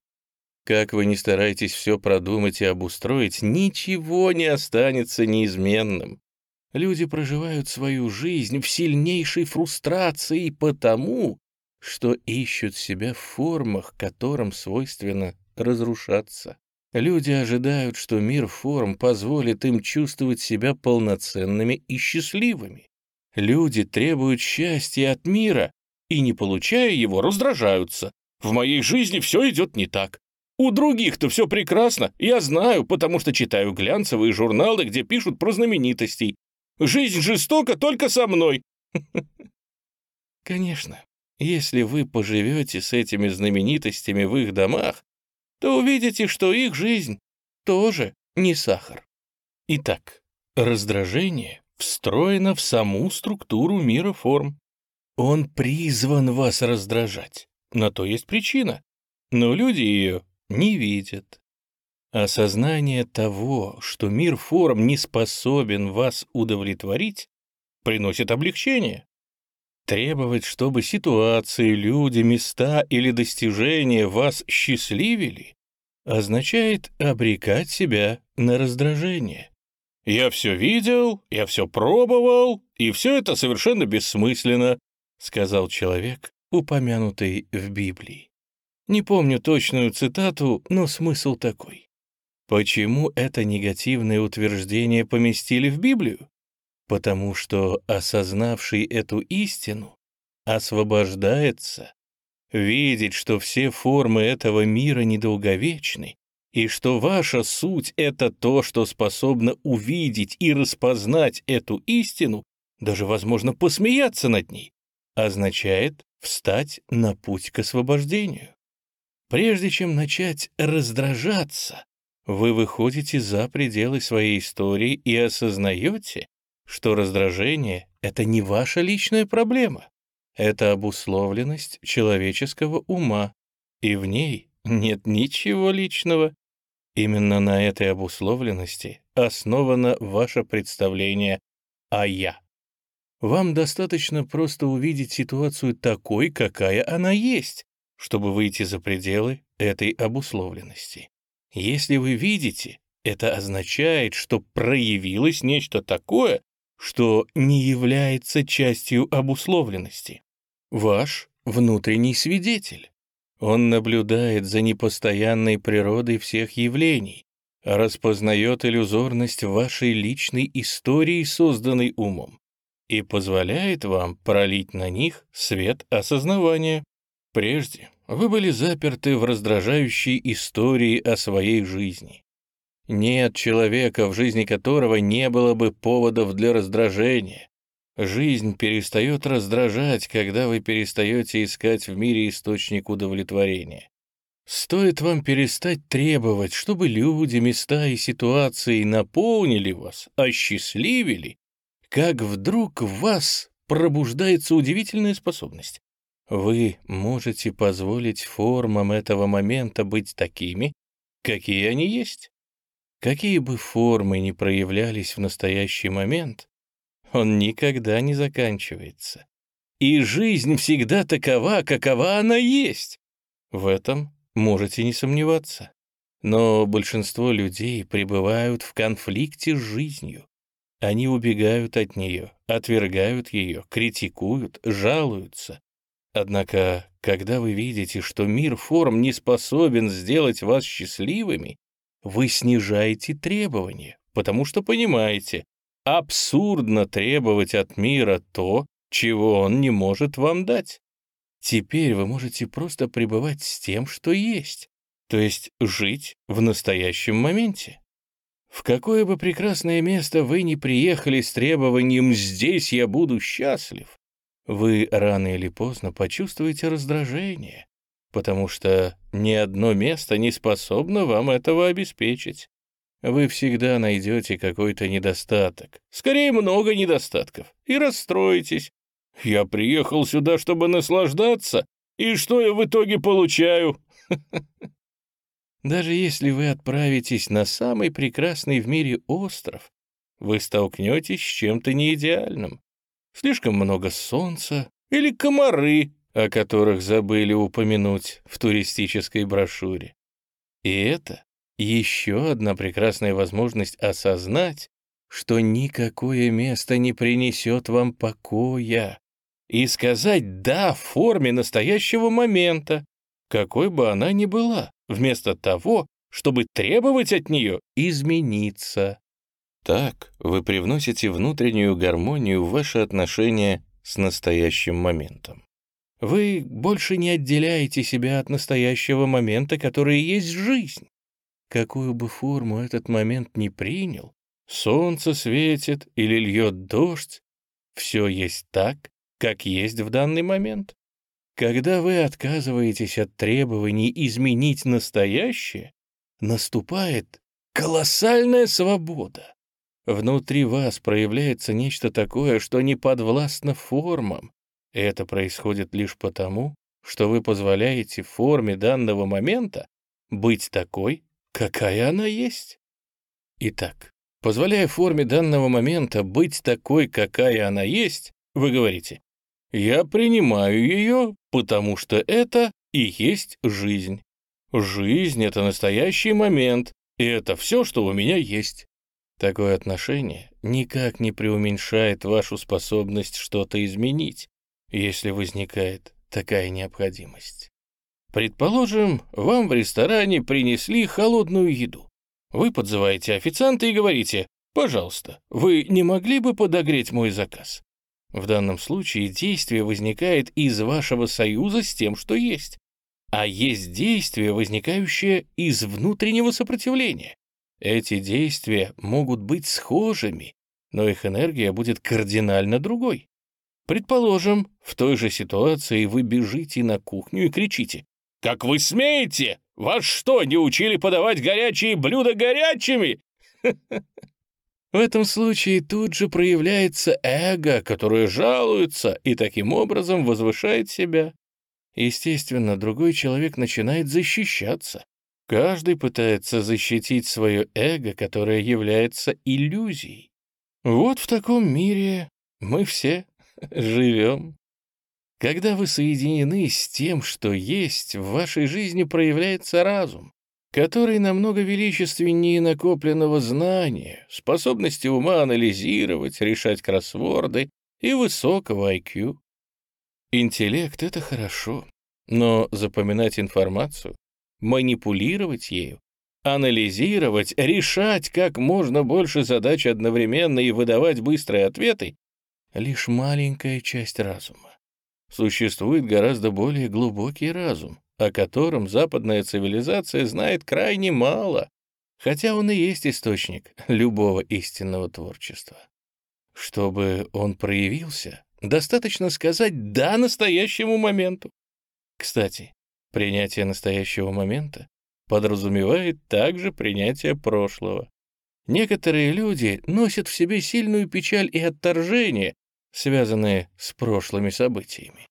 Speaker 1: Как вы не стараетесь все продумать и обустроить, ничего не останется неизменным. Люди проживают свою жизнь в сильнейшей фрустрации потому, что ищут себя в формах, которым свойственно разрушаться. Люди ожидают, что мир форм позволит им чувствовать себя полноценными и счастливыми. Люди требуют счастья от мира и, не получая его, раздражаются. В моей жизни все идет не так. У других-то все прекрасно, я знаю, потому что читаю глянцевые журналы, где пишут про знаменитостей. Жизнь жестока только со мной. Конечно, если вы поживете с этими знаменитостями в их домах, то увидите, что их жизнь тоже не сахар. Итак, раздражение встроено в саму структуру мира форм. Он призван вас раздражать. На то есть причина. Но люди ее не видят. Осознание того, что мир форм не способен вас удовлетворить, приносит облегчение. Требовать, чтобы ситуации, люди, места или достижения вас счастливили, означает обрекать себя на раздражение. «Я все видел, я все пробовал, и все это совершенно бессмысленно», сказал человек, упомянутый в Библии. Не помню точную цитату, но смысл такой. Почему это негативное утверждение поместили в Библию? потому что осознавший эту истину освобождается, видеть, что все формы этого мира недолговечны, и что ваша суть — это то, что способно увидеть и распознать эту истину, даже, возможно, посмеяться над ней, означает встать на путь к освобождению. Прежде чем начать раздражаться, вы выходите за пределы своей истории и осознаете, что раздражение — это не ваша личная проблема. Это обусловленность человеческого ума, и в ней нет ничего личного. Именно на этой обусловленности основано ваше представление о «я». Вам достаточно просто увидеть ситуацию такой, какая она есть, чтобы выйти за пределы этой обусловленности. Если вы видите, это означает, что проявилось нечто такое, что не является частью обусловленности. Ваш внутренний свидетель. Он наблюдает за непостоянной природой всех явлений, распознает иллюзорность вашей личной истории, созданной умом, и позволяет вам пролить на них свет осознавания. Прежде вы были заперты в раздражающей истории о своей жизни. Нет человека, в жизни которого не было бы поводов для раздражения. Жизнь перестает раздражать, когда вы перестаете искать в мире источник удовлетворения. Стоит вам перестать требовать, чтобы люди, места и ситуации наполнили вас, осчастливили, как вдруг в вас пробуждается удивительная способность. Вы можете позволить формам этого момента быть такими, какие они есть. Какие бы формы ни проявлялись в настоящий момент, он никогда не заканчивается. И жизнь всегда такова, какова она есть. В этом можете не сомневаться. Но большинство людей пребывают в конфликте с жизнью. Они убегают от нее, отвергают ее, критикуют, жалуются. Однако, когда вы видите, что мир форм не способен сделать вас счастливыми, вы снижаете требования, потому что понимаете, абсурдно требовать от мира то, чего он не может вам дать. Теперь вы можете просто пребывать с тем, что есть, то есть жить в настоящем моменте. В какое бы прекрасное место вы ни приехали с требованием «здесь я буду счастлив», вы рано или поздно почувствуете раздражение, потому что ни одно место не способно вам этого обеспечить. Вы всегда найдете какой-то недостаток, скорее много недостатков, и расстроитесь. Я приехал сюда, чтобы наслаждаться, и что я в итоге получаю? Даже если вы отправитесь на самый прекрасный в мире остров, вы столкнетесь с чем-то неидеальным. Слишком много солнца или комары, о которых забыли упомянуть в туристической брошюре. И это еще одна прекрасная возможность осознать, что никакое место не принесет вам покоя, и сказать «да» в форме настоящего момента, какой бы она ни была, вместо того, чтобы требовать от нее измениться. Так вы привносите внутреннюю гармонию в ваши отношения с настоящим моментом. Вы больше не отделяете себя от настоящего момента, который есть жизнь. Какую бы форму этот момент ни принял, солнце светит или льет дождь, все есть так, как есть в данный момент. Когда вы отказываетесь от требований изменить настоящее, наступает колоссальная свобода. Внутри вас проявляется нечто такое, что не подвластно формам. И это происходит лишь потому, что вы позволяете форме данного момента быть такой, какая она есть. Итак, позволяя форме данного момента быть такой, какая она есть, вы говорите, я принимаю ее, потому что это и есть жизнь. Жизнь — это настоящий момент, и это все, что у меня есть. Такое отношение никак не преуменьшает вашу способность что-то изменить, если возникает такая необходимость. Предположим, вам в ресторане принесли холодную еду. Вы подзываете официанта и говорите, «Пожалуйста, вы не могли бы подогреть мой заказ?» В данном случае действие возникает из вашего союза с тем, что есть. А есть действие, возникающее из внутреннего сопротивления. Эти действия могут быть схожими, но их энергия будет кардинально другой. Предположим, в той же ситуации вы бежите на кухню и кричите «Как вы смеете? Вас что, не учили подавать горячие блюда горячими?» В этом случае тут же проявляется эго, которое жалуется и таким образом возвышает себя. Естественно, другой человек начинает защищаться. Каждый пытается защитить свое эго, которое является иллюзией. Вот в таком мире мы все живем. Когда вы соединены с тем, что есть, в вашей жизни проявляется разум который намного величественнее накопленного знания, способности ума анализировать, решать кроссворды и высокого IQ. Интеллект — это хорошо, но запоминать информацию, манипулировать ею, анализировать, решать как можно больше задач одновременно и выдавать быстрые ответы — лишь маленькая часть разума. Существует гораздо более глубокий разум, о котором западная цивилизация знает крайне мало, хотя он и есть источник любого истинного творчества. Чтобы он проявился, достаточно сказать «да» настоящему моменту. Кстати, принятие настоящего момента подразумевает также принятие прошлого. Некоторые люди носят в себе сильную печаль и отторжение, связанные с прошлыми событиями.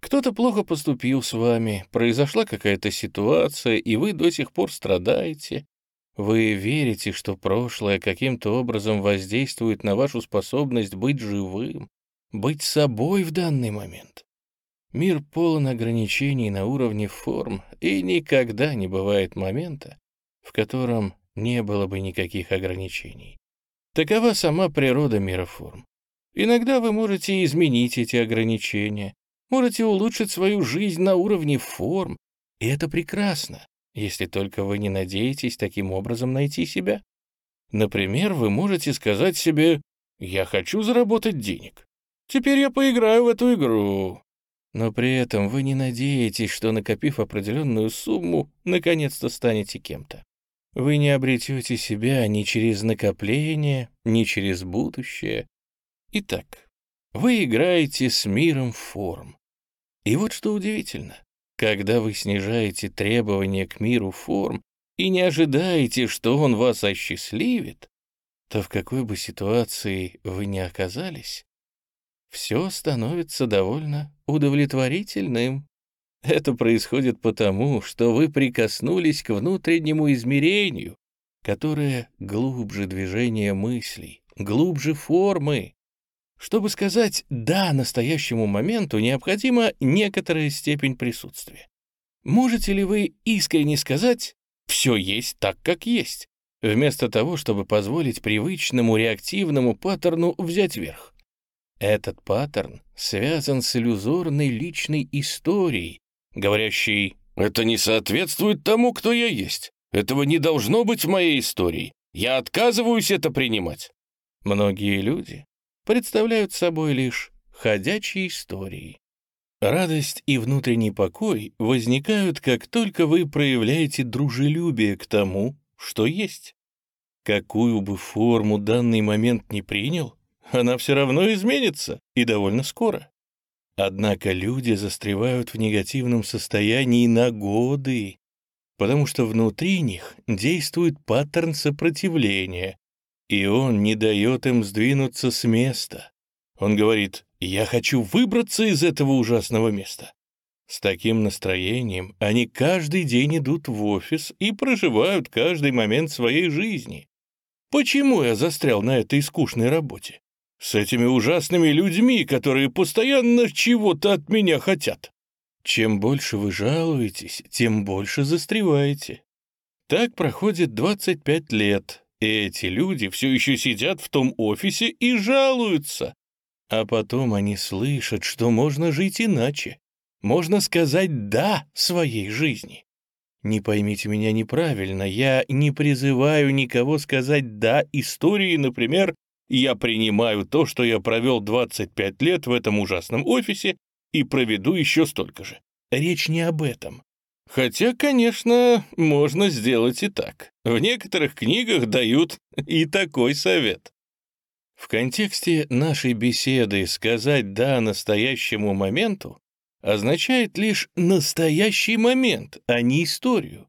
Speaker 1: Кто-то плохо поступил с вами, произошла какая-то ситуация, и вы до сих пор страдаете. Вы верите, что прошлое каким-то образом воздействует на вашу способность быть живым, быть собой в данный момент. Мир полон ограничений на уровне форм, и никогда не бывает момента, в котором не было бы никаких ограничений. Такова сама природа мира форм. Иногда вы можете изменить эти ограничения, можете улучшить свою жизнь на уровне форм, и это прекрасно, если только вы не надеетесь таким образом найти себя. Например, вы можете сказать себе «Я хочу заработать денег. Теперь я поиграю в эту игру». Но при этом вы не надеетесь, что, накопив определенную сумму, наконец-то станете кем-то. Вы не обретете себя ни через накопление, ни через будущее. Итак, вы играете с миром форм. И вот что удивительно. Когда вы снижаете требования к миру форм и не ожидаете, что он вас осчастливит, то в какой бы ситуации вы ни оказались, все становится довольно удовлетворительным. Это происходит потому, что вы прикоснулись к внутреннему измерению, которое глубже движения мыслей, глубже формы. Чтобы сказать «да» настоящему моменту, необходима некоторая степень присутствия. Можете ли вы искренне сказать «все есть так, как есть», вместо того, чтобы позволить привычному реактивному паттерну взять верх? Этот паттерн связан с иллюзорной личной историей, говорящей «это не соответствует тому, кто я есть. Этого не должно быть в моей истории. Я отказываюсь это принимать». Многие люди представляют собой лишь ходячие истории. Радость и внутренний покой возникают, как только вы проявляете дружелюбие к тому, что есть. Какую бы форму данный момент не принял, она все равно изменится, и довольно скоро. Однако люди застревают в негативном состоянии на годы, потому что внутри них действует паттерн сопротивления, и он не дает им сдвинуться с места. Он говорит я хочу выбраться из этого ужасного места. С таким настроением они каждый день идут в офис и проживают каждый момент своей жизни. Почему я застрял на этой скучной работе? С этими ужасными людьми, которые постоянно чего-то от меня хотят. Чем больше вы жалуетесь, тем больше застреваете. Так проходит 25 лет, и эти люди все еще сидят в том офисе и жалуются. А потом они слышат, что можно жить иначе. Можно сказать «да» своей жизни. Не поймите меня неправильно, я не призываю никого сказать «да» истории, например, я принимаю то, что я провел 25 лет в этом ужасном офисе и проведу еще столько же. Речь не об этом. Хотя, конечно, можно сделать и так. В некоторых книгах дают и такой совет. В контексте нашей беседы сказать «да» настоящему моменту означает лишь настоящий момент, а не историю.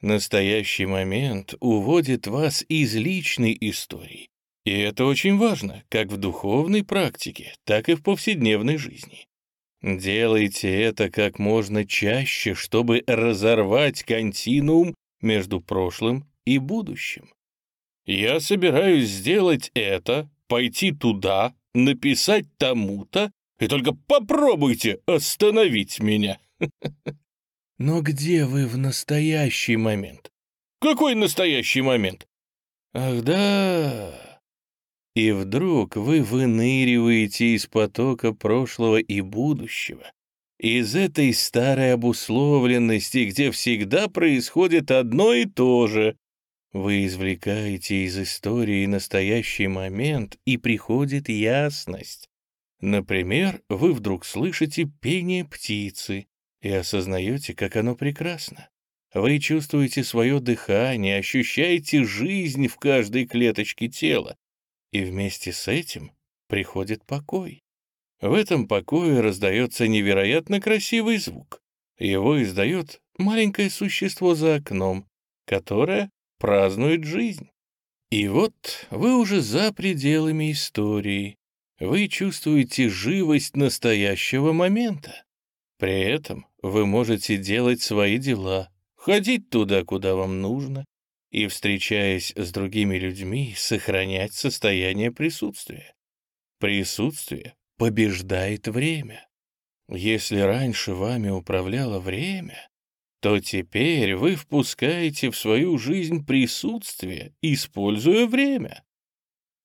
Speaker 1: Настоящий момент уводит вас из личной истории. И это очень важно, как в духовной практике, так и в повседневной жизни. Делайте это как можно чаще, чтобы разорвать континуум между прошлым и будущим. Я собираюсь сделать это, пойти туда, написать тому-то, и только попробуйте остановить меня. Но где вы в настоящий момент? Какой настоящий момент? Ах да. И вдруг вы выныриваете из потока прошлого и будущего, из этой старой обусловленности, где всегда происходит одно и то же, вы извлекаете из истории настоящий момент, и приходит ясность. Например, вы вдруг слышите пение птицы и осознаете, как оно прекрасно. Вы чувствуете свое дыхание, ощущаете жизнь в каждой клеточке тела, и вместе с этим приходит покой. В этом покое раздается невероятно красивый звук. Его издает маленькое существо за окном, которое празднует жизнь. И вот вы уже за пределами истории. Вы чувствуете живость настоящего момента. При этом вы можете делать свои дела, ходить туда, куда вам нужно, и, встречаясь с другими людьми, сохранять состояние присутствия. Присутствие побеждает время. Если раньше вами управляло время, то теперь вы впускаете в свою жизнь присутствие, используя время.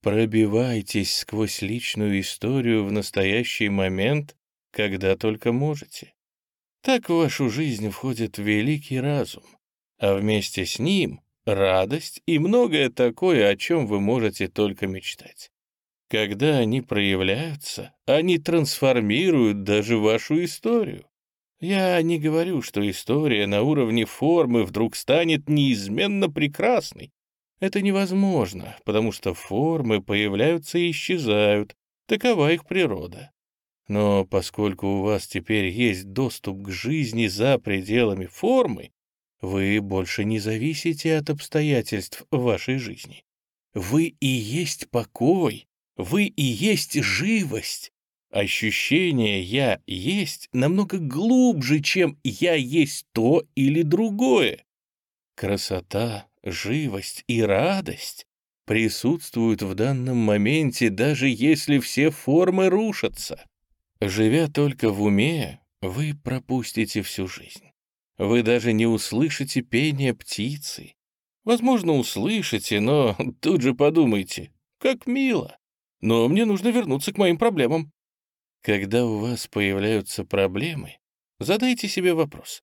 Speaker 1: Пробивайтесь сквозь личную историю в настоящий момент, когда только можете. Так в вашу жизнь входит великий разум, а вместе с ним — радость и многое такое, о чем вы можете только мечтать. Когда они проявляются, они трансформируют даже вашу историю. Я не говорю, что история на уровне формы вдруг станет неизменно прекрасной. Это невозможно, потому что формы появляются и исчезают. Такова их природа. Но поскольку у вас теперь есть доступ к жизни за пределами формы, вы больше не зависите от обстоятельств вашей жизни. Вы и есть покой, вы и есть живость, Ощущение «я есть» намного глубже, чем «я есть то или другое». Красота, живость и радость присутствуют в данном моменте, даже если все формы рушатся. Живя только в уме, вы пропустите всю жизнь. Вы даже не услышите пение птицы. Возможно, услышите, но тут же подумайте, как мило. Но мне нужно вернуться к моим проблемам. Когда у вас появляются проблемы, задайте себе вопрос.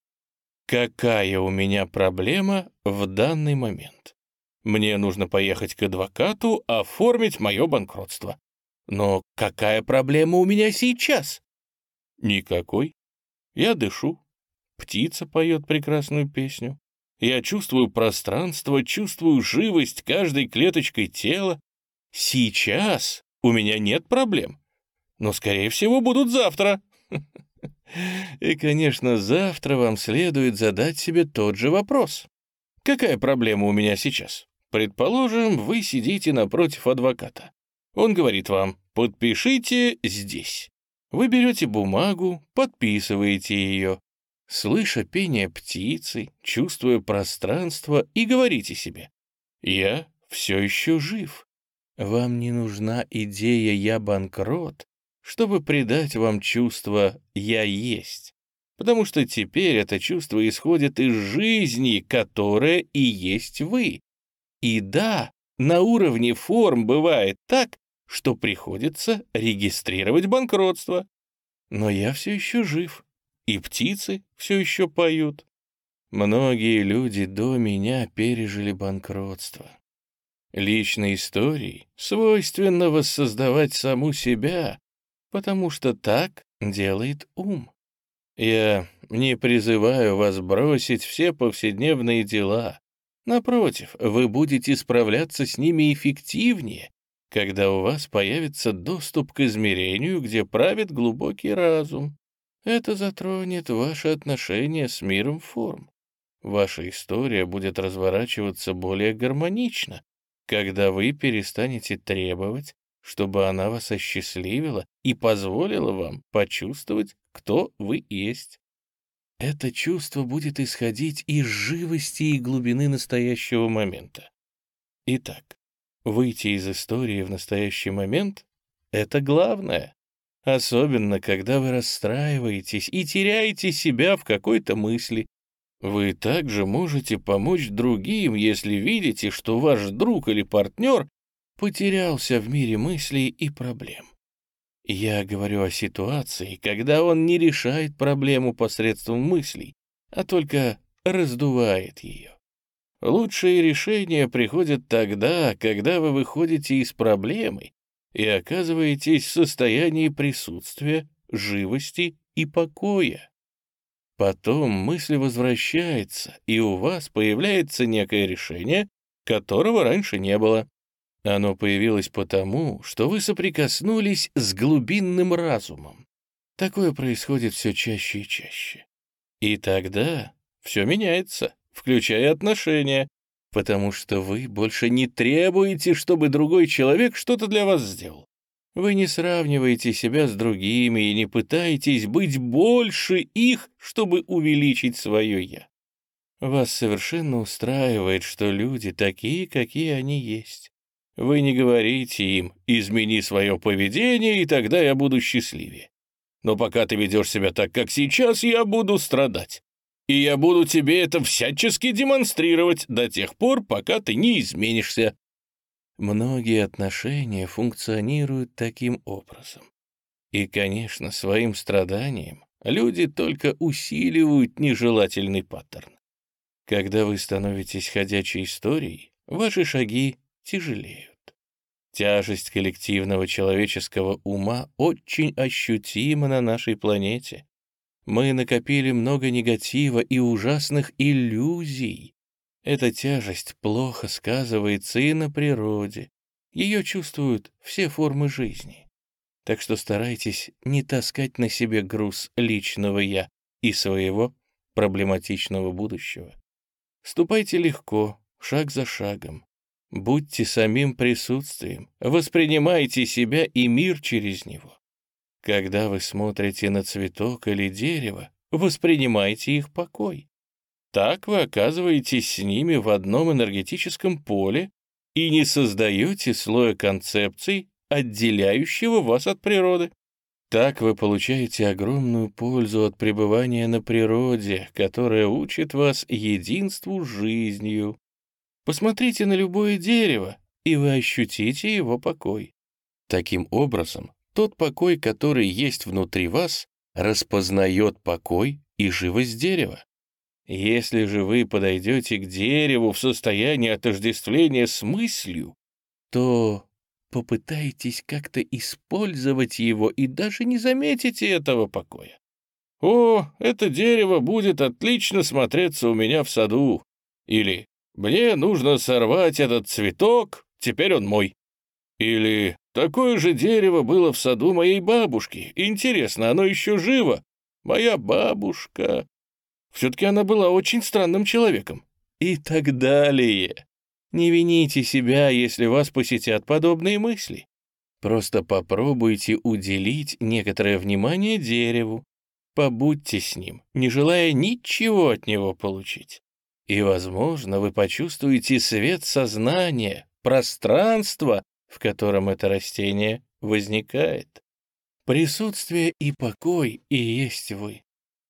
Speaker 1: Какая у меня проблема в данный момент? Мне нужно поехать к адвокату, оформить мое банкротство. Но какая проблема у меня сейчас? Никакой. Я дышу. Птица поет прекрасную песню. Я чувствую пространство, чувствую живость каждой клеточкой тела. Сейчас у меня нет проблем. Но, скорее всего, будут завтра. И, конечно, завтра вам следует задать себе тот же вопрос. Какая проблема у меня сейчас? Предположим, вы сидите напротив адвоката. Он говорит вам, подпишите здесь. Вы берете бумагу, подписываете ее, слыша пение птицы, чувствуя пространство и говорите себе, «Я все еще жив». Вам не нужна идея «я банкрот», чтобы придать вам чувство «я есть», потому что теперь это чувство исходит из жизни, которая и есть вы. И да, на уровне форм бывает так, что приходится регистрировать банкротство. Но я все еще жив, и птицы все еще поют. Многие люди до меня пережили банкротство. Личной историей свойственно воссоздавать саму себя, потому что так делает ум. Я не призываю вас бросить все повседневные дела. Напротив, вы будете справляться с ними эффективнее, когда у вас появится доступ к измерению, где правит глубокий разум. Это затронет ваши отношения с миром форм. Ваша история будет разворачиваться более гармонично, когда вы перестанете требовать, чтобы она вас осчастливила и позволила вам почувствовать, кто вы есть. Это чувство будет исходить из живости и глубины настоящего момента. Итак, Выйти из истории в настоящий момент — это главное. Особенно, когда вы расстраиваетесь и теряете себя в какой-то мысли. Вы также можете помочь другим, если видите, что ваш друг или партнер потерялся в мире мыслей и проблем. Я говорю о ситуации, когда он не решает проблему посредством мыслей, а только раздувает ее. Лучшие решения приходят тогда, когда вы выходите из проблемы и оказываетесь в состоянии присутствия, живости и покоя. Потом мысль возвращается, и у вас появляется некое решение, которого раньше не было. Оно появилось потому, что вы соприкоснулись с глубинным разумом. Такое происходит все чаще и чаще. И тогда все меняется включая отношения, потому что вы больше не требуете, чтобы другой человек что-то для вас сделал. Вы не сравниваете себя с другими и не пытаетесь быть больше их, чтобы увеличить свое «я». Вас совершенно устраивает, что люди такие, какие они есть. Вы не говорите им «измени свое поведение, и тогда я буду счастливее». Но пока ты ведешь себя так, как сейчас, я буду страдать и я буду тебе это всячески демонстрировать до тех пор, пока ты не изменишься». Многие отношения функционируют таким образом. И, конечно, своим страданием люди только усиливают нежелательный паттерн. Когда вы становитесь ходячей историей, ваши шаги тяжелеют. Тяжесть коллективного человеческого ума очень ощутима на нашей планете. Мы накопили много негатива и ужасных иллюзий. Эта тяжесть плохо сказывается и на природе. Ее чувствуют все формы жизни. Так что старайтесь не таскать на себе груз личного «я» и своего проблематичного будущего. Ступайте легко, шаг за шагом. Будьте самим присутствием, воспринимайте себя и мир через него. Когда вы смотрите на цветок или дерево, воспринимайте их покой. Так вы оказываетесь с ними в одном энергетическом поле и не создаете слоя концепций, отделяющего вас от природы. Так вы получаете огромную пользу от пребывания на природе, которая учит вас единству с жизнью. Посмотрите на любое дерево, и вы ощутите его покой. Таким образом, тот покой, который есть внутри вас, распознает покой и живость дерева. Если же вы подойдете к дереву в состоянии отождествления с мыслью, то попытаетесь как-то использовать его и даже не заметите этого покоя. «О, это дерево будет отлично смотреться у меня в саду» или «Мне нужно сорвать этот цветок, теперь он мой». Или «Такое же дерево было в саду моей бабушки. Интересно, оно еще живо? Моя бабушка...» Все-таки она была очень странным человеком. И так далее. Не вините себя, если вас посетят подобные мысли. Просто попробуйте уделить некоторое внимание дереву. Побудьте с ним, не желая ничего от него получить. И, возможно, вы почувствуете свет сознания, пространство, в котором это растение возникает. Присутствие и покой и есть вы,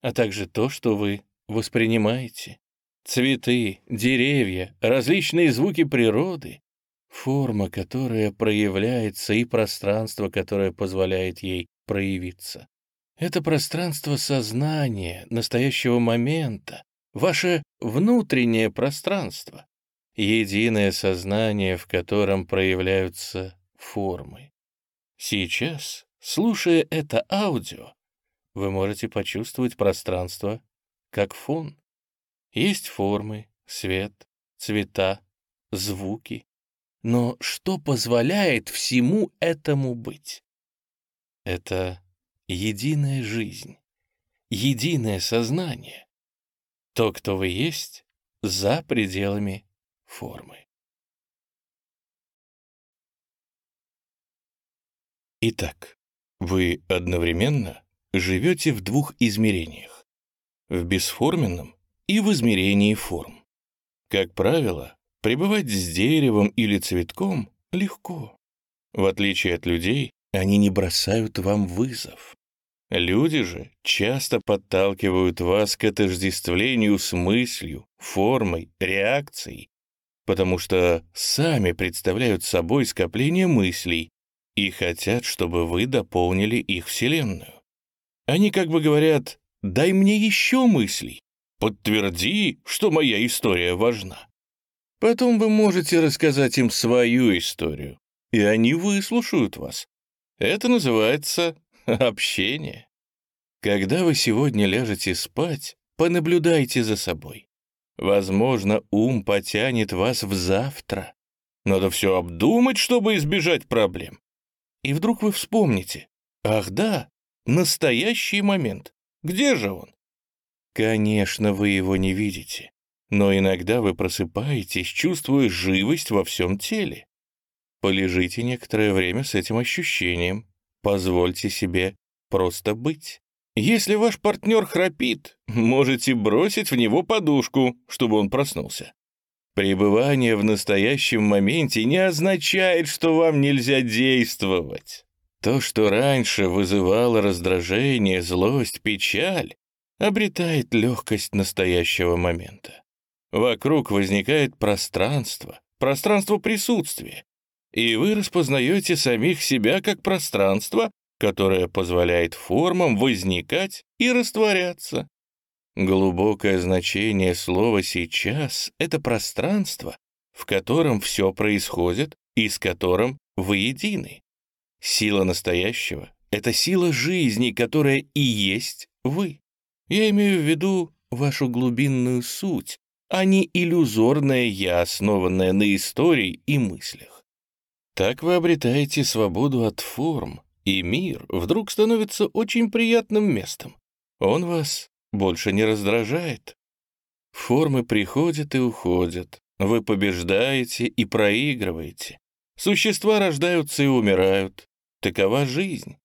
Speaker 1: а также то, что вы воспринимаете. Цветы, деревья, различные звуки природы, форма, которая проявляется, и пространство, которое позволяет ей проявиться. Это пространство сознания, настоящего момента, ваше внутреннее пространство, единое сознание, в котором проявляются формы. Сейчас, слушая это аудио, вы можете почувствовать пространство как фон. Есть формы, свет, цвета, звуки. Но что позволяет всему этому быть? Это единая жизнь, единое сознание. То, кто вы есть, за пределами формы. Итак, вы одновременно живете в двух измерениях. В бесформенном и в измерении форм. Как правило, пребывать с деревом или цветком легко. В отличие от людей, они не бросают вам вызов. Люди же часто подталкивают вас к отождествлению с мыслью, формой, реакцией, потому что сами представляют собой скопление мыслей и хотят, чтобы вы дополнили их вселенную. Они как бы говорят «дай мне еще мыслей», Подтверди, что моя история важна. Потом вы можете рассказать им свою историю, и они выслушают вас. Это называется общение. Когда вы сегодня ляжете спать, понаблюдайте за собой. Возможно, ум потянет вас в завтра. Надо все обдумать, чтобы избежать проблем. И вдруг вы вспомните. Ах да, настоящий момент. Где же он? Конечно, вы его не видите, но иногда вы просыпаетесь, чувствуя живость во всем теле. Полежите некоторое время с этим ощущением, позвольте себе просто быть. Если ваш партнер храпит, можете бросить в него подушку, чтобы он проснулся. Пребывание в настоящем моменте не означает, что вам нельзя действовать. То, что раньше вызывало раздражение, злость, печаль, обретает легкость настоящего момента. Вокруг возникает пространство, пространство присутствия, и вы распознаете самих себя как пространство, которое позволяет формам возникать и растворяться. Глубокое значение слова «сейчас» — это пространство, в котором все происходит и с которым вы едины. Сила настоящего — это сила жизни, которая и есть вы. Я имею в виду вашу глубинную суть, а не иллюзорное «я», основанное на истории и мыслях. Так вы обретаете свободу от форм, и мир вдруг становится очень приятным местом. Он вас больше не раздражает. Формы приходят и уходят, вы побеждаете и проигрываете. Существа рождаются и умирают. Такова жизнь.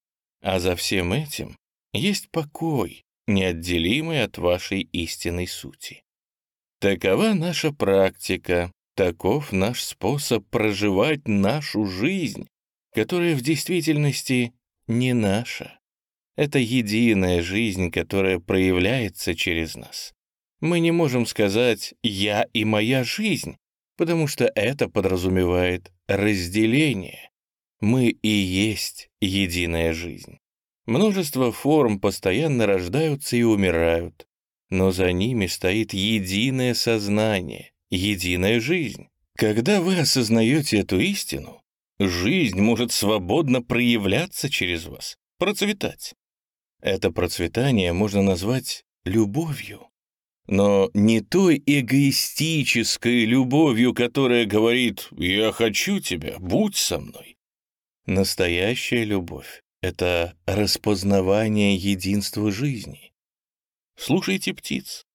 Speaker 1: А за всем этим есть покой, неотделимый от вашей истинной сути. Такова наша практика, Таков наш способ проживать нашу жизнь, которая в действительности не наша. Это единая жизнь, которая проявляется через нас. Мы не можем сказать «я и моя жизнь», потому что это подразумевает разделение. Мы и есть единая жизнь. Множество форм постоянно рождаются и умирают, но за ними стоит единое сознание, единая жизнь. Когда вы осознаете эту истину, жизнь может свободно проявляться через вас, процветать. Это процветание можно назвать любовью. Но не той эгоистической любовью, которая говорит «я хочу тебя, будь со мной». Настоящая любовь — это распознавание единства жизни. Слушайте птиц.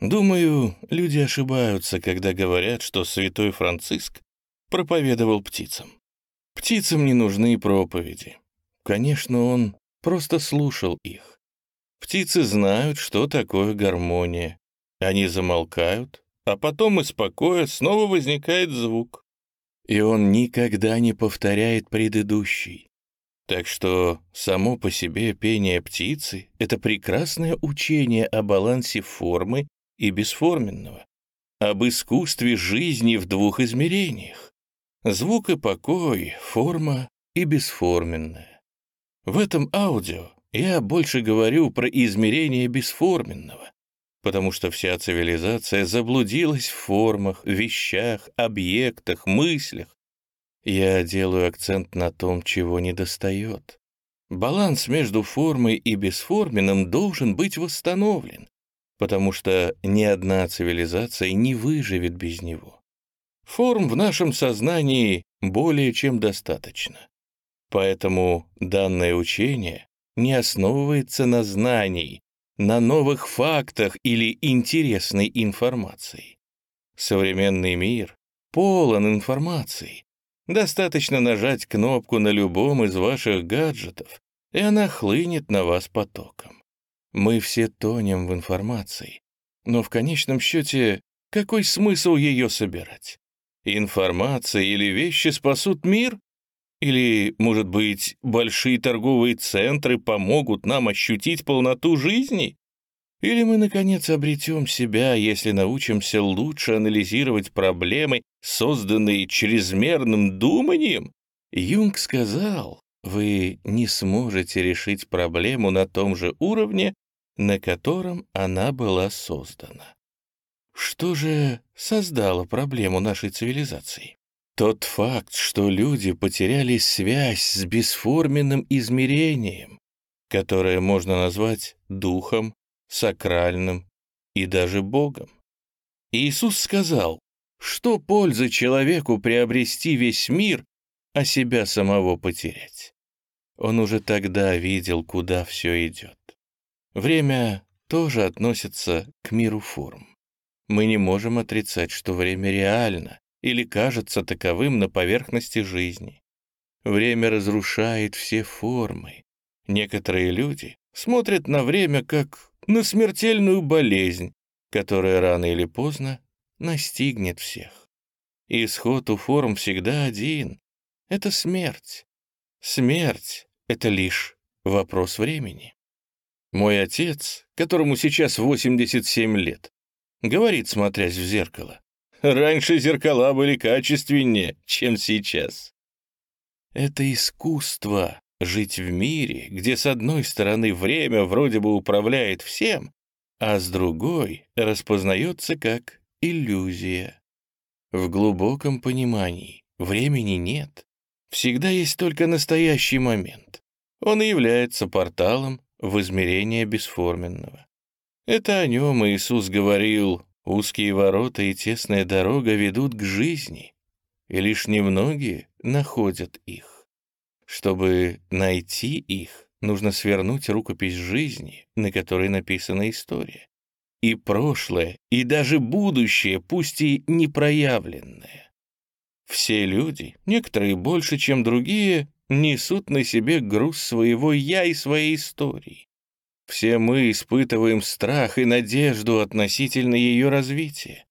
Speaker 1: Думаю, люди ошибаются, когда говорят, что святой Франциск проповедовал птицам. Птицам не нужны проповеди. Конечно, он просто слушал их. Птицы знают, что такое гармония. Они замолкают, а потом из покоя снова возникает звук. И он никогда не повторяет предыдущий. Так что само по себе пение птицы — это прекрасное учение о балансе формы и бесформенного, об искусстве жизни в двух измерениях. Звук и покой, форма и бесформенное. В этом аудио я больше говорю про измерение бесформенного, потому что вся цивилизация заблудилась в формах, вещах, объектах, мыслях. Я делаю акцент на том, чего недостает. Баланс между формой и бесформенным должен быть восстановлен, потому что ни одна цивилизация не выживет без него. Форм в нашем сознании более чем достаточно. Поэтому данное учение не основывается на знании, на новых фактах или интересной информации. Современный мир полон информации. Достаточно нажать кнопку на любом из ваших гаджетов, и она хлынет на вас потоком. Мы все тонем в информации, но в конечном счете какой смысл ее собирать? Информация или вещи спасут мир? Или, может быть, большие торговые центры помогут нам ощутить полноту жизни? Или мы, наконец, обретем себя, если научимся лучше анализировать проблемы, созданные чрезмерным думанием? Юнг сказал, вы не сможете решить проблему на том же уровне, на котором она была создана. Что же создало проблему нашей цивилизации? Тот факт, что люди потеряли связь с бесформенным измерением, которое можно назвать духом, сакральным и даже Богом. Иисус сказал, что пользы человеку приобрести весь мир, а себя самого потерять. Он уже тогда видел, куда все идет. Время тоже относится к миру форм. Мы не можем отрицать, что время реально, или кажется таковым на поверхности жизни. Время разрушает все формы. Некоторые люди смотрят на время как на смертельную болезнь, которая рано или поздно настигнет всех. Исход у форм всегда один — это смерть. Смерть — это лишь вопрос времени. Мой отец, которому сейчас 87 лет, говорит, смотрясь в зеркало, Раньше зеркала были качественнее, чем сейчас. Это искусство — жить в мире, где с одной стороны время вроде бы управляет всем, а с другой распознается как иллюзия. В глубоком понимании времени нет. Всегда есть только настоящий момент. Он и является порталом в измерение бесформенного. Это о нем Иисус говорил Узкие ворота и тесная дорога ведут к жизни, и лишь немногие находят их. Чтобы найти их, нужно свернуть рукопись жизни, на которой написана история. И прошлое, и даже будущее, пусть и непроявленное. Все люди, некоторые больше, чем другие, несут на себе груз своего «я» и своей истории. Все мы испытываем страх и надежду относительно ее развития.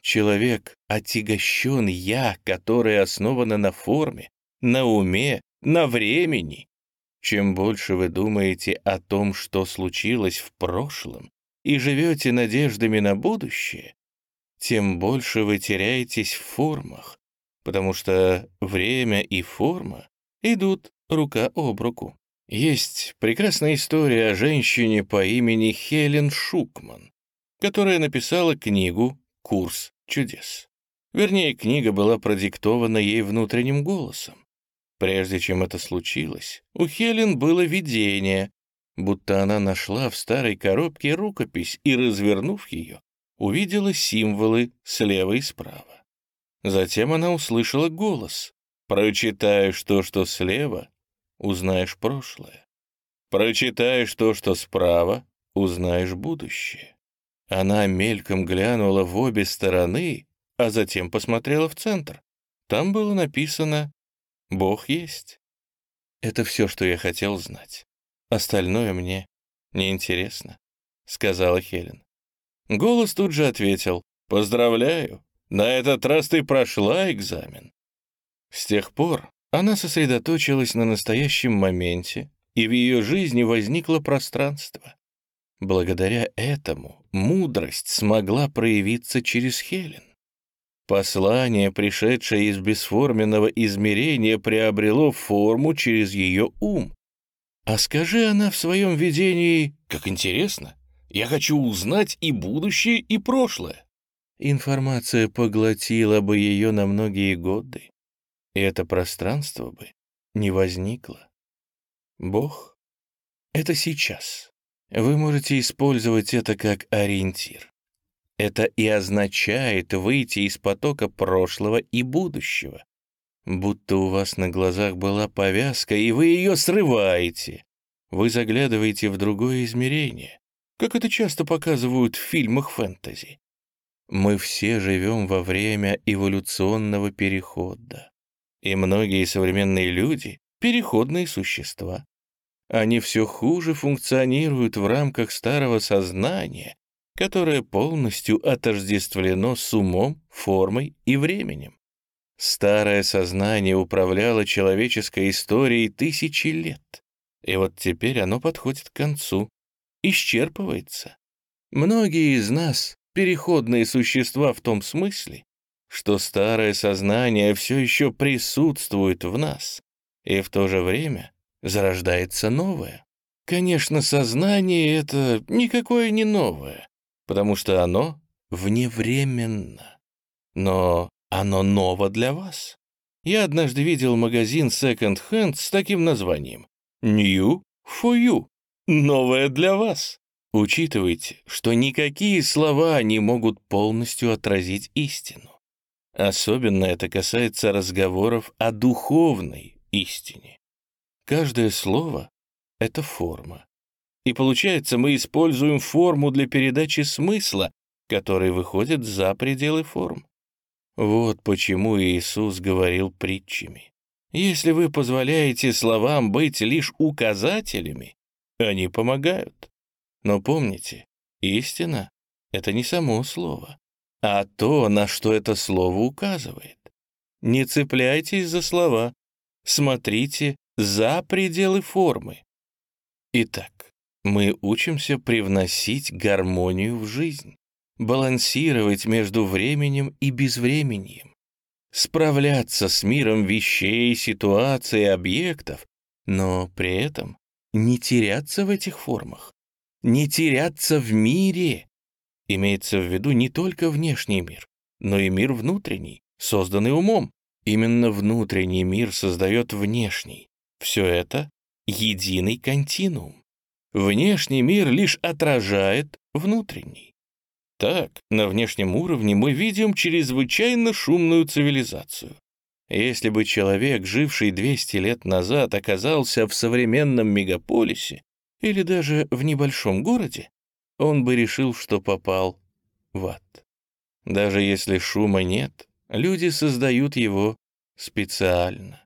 Speaker 1: Человек отягощен «я», которое основано на форме, на уме, на времени. Чем больше вы думаете о том, что случилось в прошлом, и живете надеждами на будущее, тем больше вы теряетесь в формах, потому что время и форма идут рука об руку. Есть прекрасная история о женщине по имени Хелен Шукман, которая написала книгу «Курс чудес». Вернее, книга была продиктована ей внутренним голосом. Прежде чем это случилось, у Хелен было видение, будто она нашла в старой коробке рукопись и, развернув ее, увидела символы слева и справа. Затем она услышала голос. «Прочитаешь то, что слева, узнаешь прошлое. Прочитаешь то, что справа, узнаешь будущее». Она мельком глянула в обе стороны, а затем посмотрела в центр. Там было написано Бог есть. Это все, что я хотел знать. Остальное мне неинтересно, — сказала Хелен. Голос тут же ответил. «Поздравляю, на этот раз ты прошла экзамен». С тех пор она сосредоточилась на настоящем моменте, и в ее жизни возникло пространство. Благодаря этому мудрость смогла проявиться через Хелен. Послание, пришедшее из бесформенного измерения, приобрело форму через ее ум. А скажи она в своем видении, как интересно, я хочу узнать и будущее, и прошлое. Информация поглотила бы ее на многие годы, и это пространство бы не возникло. Бог — это сейчас. Вы можете использовать это как ориентир. Это и означает выйти из потока прошлого и будущего. Будто у вас на глазах была повязка, и вы ее срываете. Вы заглядываете в другое измерение, как это часто показывают в фильмах фэнтези. Мы все живем во время эволюционного перехода. И многие современные люди — переходные существа. Они все хуже функционируют в рамках старого сознания которое полностью отождествлено с умом, формой и временем. Старое сознание управляло человеческой историей тысячи лет, и вот теперь оно подходит к концу, исчерпывается. Многие из нас — переходные существа в том смысле, что старое сознание все еще присутствует в нас, и в то же время зарождается новое. Конечно, сознание — это никакое не новое потому что оно вневременно. Но оно ново для вас. Я однажды видел магазин Second Hand с таким названием «New for you» — «Новое для вас». Учитывайте, что никакие слова не могут полностью отразить истину. Особенно это касается разговоров о духовной истине. Каждое слово — это форма, и получается, мы используем форму для передачи смысла, который выходит за пределы форм. Вот почему Иисус говорил притчами. Если вы позволяете словам быть лишь указателями, они помогают. Но помните, истина — это не само слово, а то, на что это слово указывает. Не цепляйтесь за слова, смотрите за пределы формы. Итак, мы учимся привносить гармонию в жизнь, балансировать между временем и безвременьем, справляться с миром вещей, ситуаций, объектов, но при этом не теряться в этих формах, не теряться в мире. Имеется в виду не только внешний мир, но и мир внутренний, созданный умом. Именно внутренний мир создает внешний. Все это — единый континуум. Внешний мир лишь отражает внутренний. Так, на внешнем уровне мы видим чрезвычайно шумную цивилизацию. Если бы человек, живший 200 лет назад, оказался в современном мегаполисе или даже в небольшом городе, он бы решил, что попал в ад. Даже если шума нет, люди создают его специально.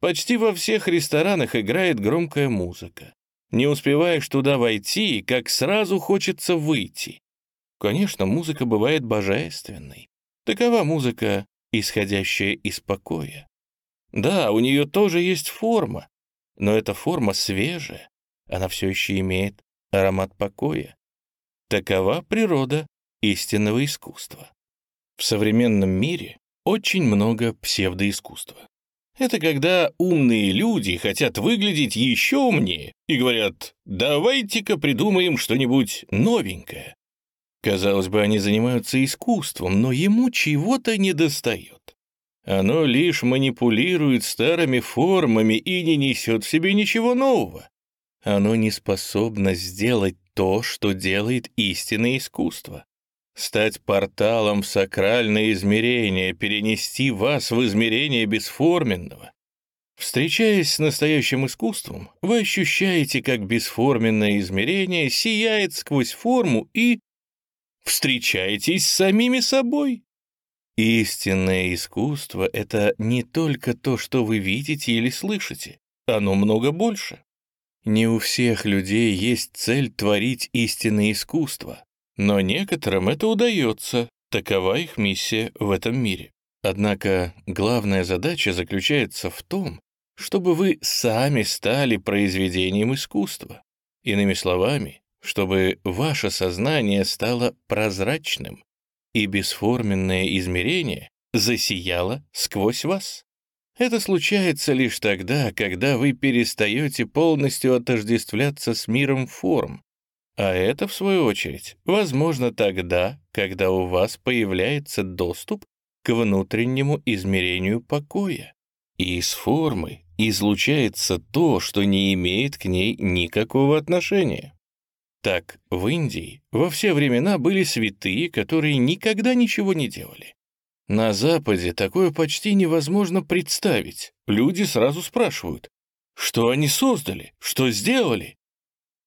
Speaker 1: Почти во всех ресторанах играет громкая музыка. Не успеваешь туда войти, как сразу хочется выйти. Конечно, музыка бывает божественной. Такова музыка, исходящая из покоя. Да, у нее тоже есть форма, но эта форма свежая, она все еще имеет аромат покоя. Такова природа истинного искусства. В современном мире очень много псевдоискусства. Это когда умные люди хотят выглядеть еще умнее и говорят «давайте-ка придумаем что-нибудь новенькое». Казалось бы, они занимаются искусством, но ему чего-то недостает. Оно лишь манипулирует старыми формами и не несет в себе ничего нового. Оно не способно сделать то, что делает истинное искусство. Стать порталом в сакральное измерение, перенести вас в измерение бесформенного. Встречаясь с настоящим искусством, вы ощущаете, как бесформенное измерение сияет сквозь форму и встречаетесь с самими собой. Истинное искусство — это не только то, что вы видите или слышите, оно много больше. Не у всех людей есть цель творить истинное искусство, но некоторым это удается, такова их миссия в этом мире. Однако главная задача заключается в том, чтобы вы сами стали произведением искусства. Иными словами, чтобы ваше сознание стало прозрачным, и бесформенное измерение засияло сквозь вас. Это случается лишь тогда, когда вы перестаете полностью отождествляться с миром форм, а это, в свою очередь, возможно тогда, когда у вас появляется доступ к внутреннему измерению покоя. И из формы излучается то, что не имеет к ней никакого отношения. Так, в Индии во все времена были святые, которые никогда ничего не делали. На Западе такое почти невозможно представить. Люди сразу спрашивают, что они создали, что сделали.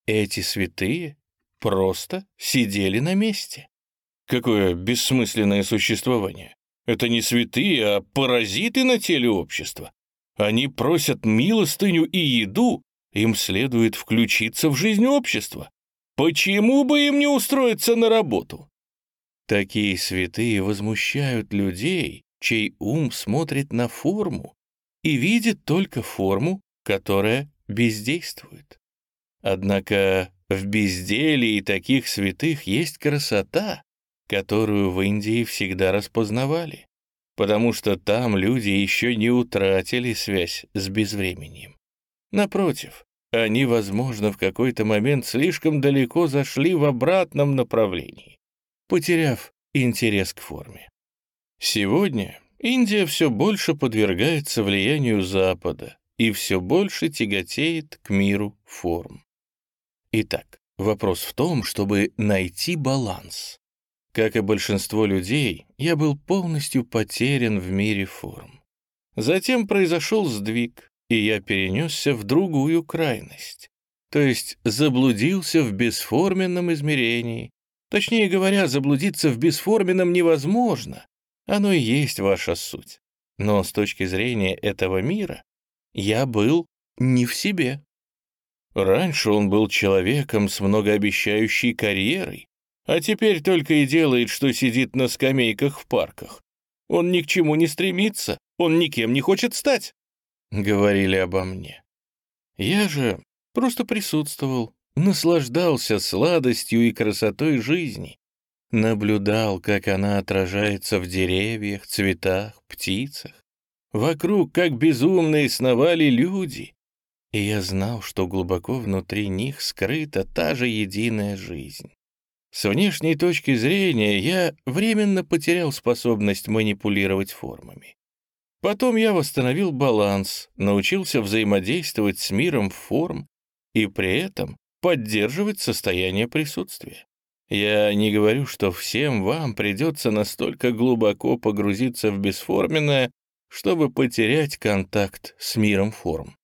Speaker 1: Эти святые просто сидели на месте. Какое бессмысленное существование. Это не святые, а паразиты на теле общества. Они просят милостыню и еду, им следует включиться в жизнь общества. Почему бы им не устроиться на работу? Такие святые возмущают людей, чей ум смотрит на форму и видит только форму, которая бездействует. Однако в безделии таких святых есть красота, которую в Индии всегда распознавали, потому что там люди еще не утратили связь с безвременем. Напротив, они, возможно, в какой-то момент слишком далеко зашли в обратном направлении, потеряв интерес к форме. Сегодня Индия все больше подвергается влиянию Запада и все больше тяготеет к миру форм. Итак, вопрос в том, чтобы найти баланс. Как и большинство людей, я был полностью потерян в мире форм. Затем произошел сдвиг, и я перенесся в другую крайность, то есть заблудился в бесформенном измерении. Точнее говоря, заблудиться в бесформенном невозможно, оно и есть ваша суть. Но с точки зрения этого мира я был не в себе. Раньше он был человеком с многообещающей карьерой, а теперь только и делает, что сидит на скамейках в парках. Он ни к чему не стремится, он никем не хочет стать говорили обо мне. Я же просто присутствовал, наслаждался сладостью и красотой жизни, наблюдал, как она отражается в деревьях, цветах, птицах. Вокруг, как безумные, сновали люди, и я знал, что глубоко внутри них скрыта та же единая жизнь. С внешней точки зрения я временно потерял способность манипулировать формами. Потом я восстановил баланс, научился взаимодействовать с миром форм и при этом поддерживать состояние присутствия. Я не говорю, что всем вам придется настолько глубоко погрузиться в бесформенное, чтобы потерять контакт с миром форм.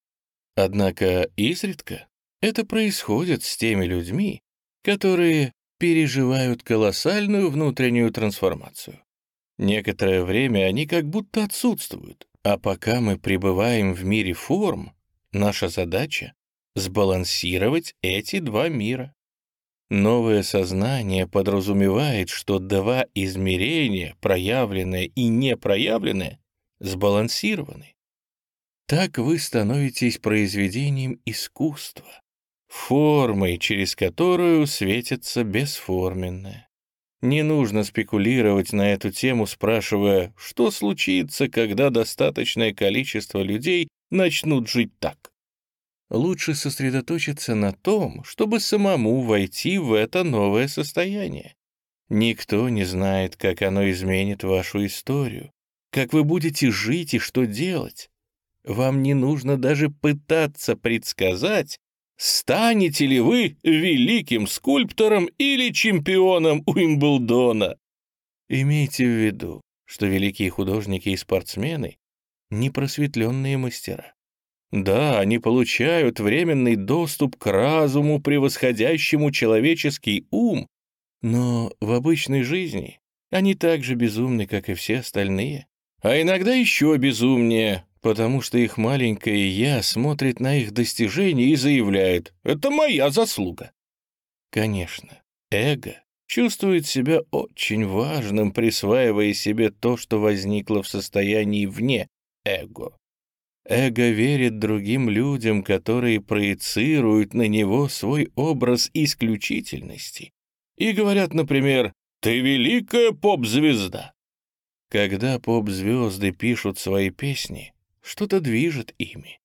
Speaker 1: Однако изредка это происходит с теми людьми, которые переживают колоссальную внутреннюю трансформацию. Некоторое время они как будто отсутствуют, а пока мы пребываем в мире форм, наша задача — сбалансировать эти два мира. Новое сознание подразумевает, что два измерения, проявленное и непроявленное, сбалансированы. Так вы становитесь произведением искусства, формой, через которую светится бесформенное. Не нужно спекулировать на эту тему, спрашивая, что случится, когда достаточное количество людей начнут жить так. Лучше сосредоточиться на том, чтобы самому войти в это новое состояние. Никто не знает, как оно изменит вашу историю, как вы будете жить и что делать. Вам не нужно даже пытаться предсказать, Станете ли вы великим скульптором или чемпионом Уимблдона? Имейте в виду, что великие художники и спортсмены — непросветленные мастера. Да, они получают временный доступ к разуму, превосходящему человеческий ум, но в обычной жизни они так же безумны, как и все остальные. А иногда еще безумнее, потому что их маленькое «я» смотрит на их достижения и заявляет «это моя заслуга». Конечно, эго чувствует себя очень важным, присваивая себе то, что возникло в состоянии вне эго. Эго верит другим людям, которые проецируют на него свой образ исключительности и говорят, например, «ты великая поп-звезда». Когда поп-звезды пишут свои песни, что-то движет ими.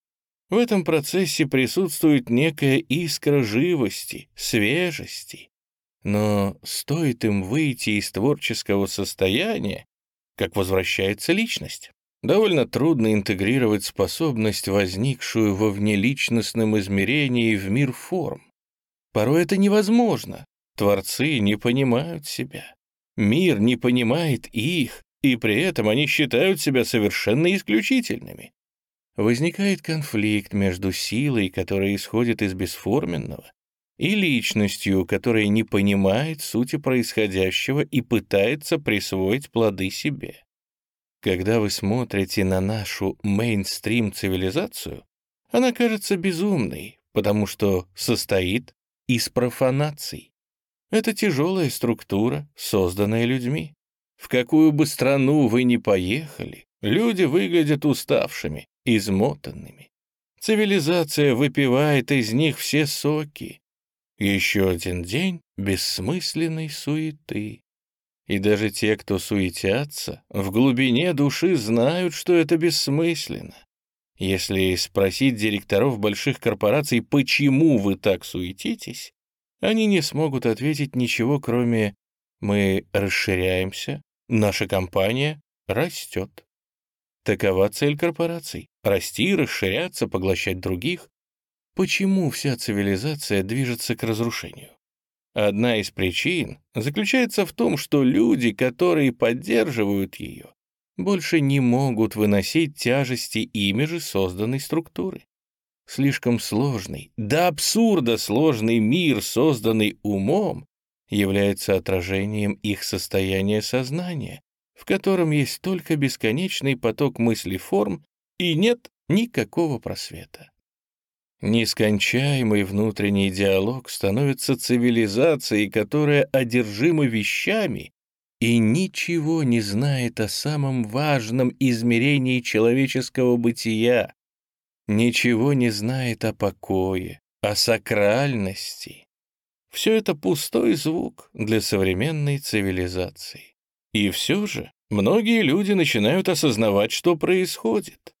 Speaker 1: В этом процессе присутствует некая искра живости, свежести. Но стоит им выйти из творческого состояния, как возвращается личность. Довольно трудно интегрировать способность, возникшую во внеличностном измерении в мир форм. Порой это невозможно. Творцы не понимают себя. Мир не понимает их, и при этом они считают себя совершенно исключительными возникает конфликт между силой, которая исходит из бесформенного, и личностью, которая не понимает сути происходящего и пытается присвоить плоды себе. Когда вы смотрите на нашу мейнстрим-цивилизацию, она кажется безумной, потому что состоит из профанаций. Это тяжелая структура, созданная людьми. В какую бы страну вы ни поехали, люди выглядят уставшими, измотанными. Цивилизация выпивает из них все соки. Еще один день бессмысленной суеты. И даже те, кто суетятся, в глубине души знают, что это бессмысленно. Если спросить директоров больших корпораций, почему вы так суетитесь, они не смогут ответить ничего, кроме «мы расширяемся, наша компания растет». Такова цель корпораций — расти, расширяться, поглощать других. Почему вся цивилизация движется к разрушению? Одна из причин заключается в том, что люди, которые поддерживают ее, больше не могут выносить тяжести ими же созданной структуры. Слишком сложный, до абсурда сложный мир, созданный умом, является отражением их состояния сознания, в котором есть только бесконечный поток мыслей форм и нет никакого просвета. Нескончаемый внутренний диалог становится цивилизацией, которая одержима вещами и ничего не знает о самом важном измерении человеческого бытия, ничего не знает о покое, о сакральности. Все это пустой звук для современной цивилизации. И все же многие люди начинают осознавать, что происходит,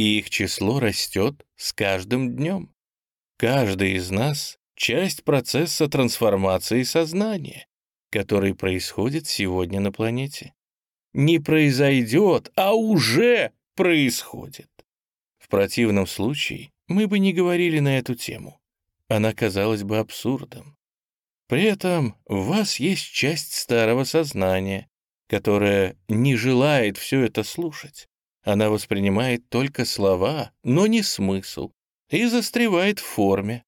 Speaker 1: и их число растет с каждым днем. Каждый из нас — часть процесса трансформации сознания, который происходит сегодня на планете. Не произойдет, а уже происходит. В противном случае мы бы не говорили на эту тему. Она казалась бы абсурдом. При этом в вас есть часть старого сознания, которая не желает все это слушать. Она воспринимает только слова, но не смысл, и застревает в форме.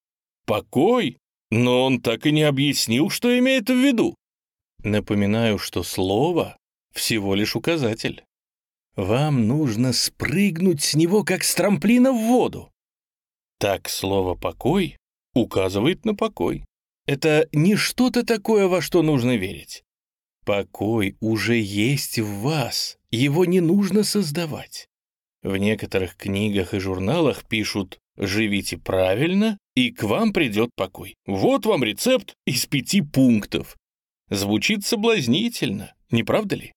Speaker 1: Покой? Но он так и не объяснил, что имеет в виду. Напоминаю, что слово — всего лишь указатель. Вам нужно спрыгнуть с него, как с трамплина в воду. Так слово «покой» указывает на покой. Это не что-то такое, во что нужно верить. Покой уже есть в вас, его не нужно создавать. В некоторых книгах и журналах пишут «Живите правильно, и к вам придет покой». Вот вам рецепт из пяти пунктов. Звучит соблазнительно, не правда ли?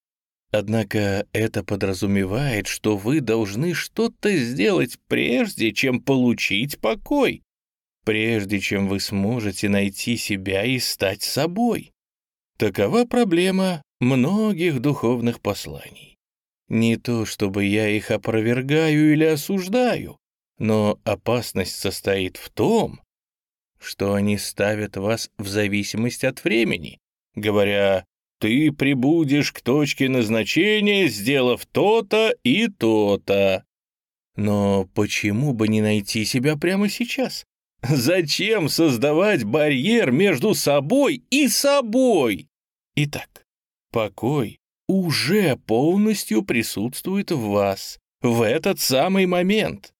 Speaker 1: Однако это подразумевает, что вы должны что-то сделать прежде, чем получить покой, прежде чем вы сможете найти себя и стать собой. Такова проблема многих духовных посланий. Не то чтобы я их опровергаю или осуждаю, но опасность состоит в том, что они ставят вас в зависимость от времени, говоря «ты прибудешь к точке назначения, сделав то-то и то-то». Но почему бы не найти себя прямо сейчас? Зачем создавать барьер между собой и собой? Итак, покой уже полностью присутствует в вас в этот самый момент.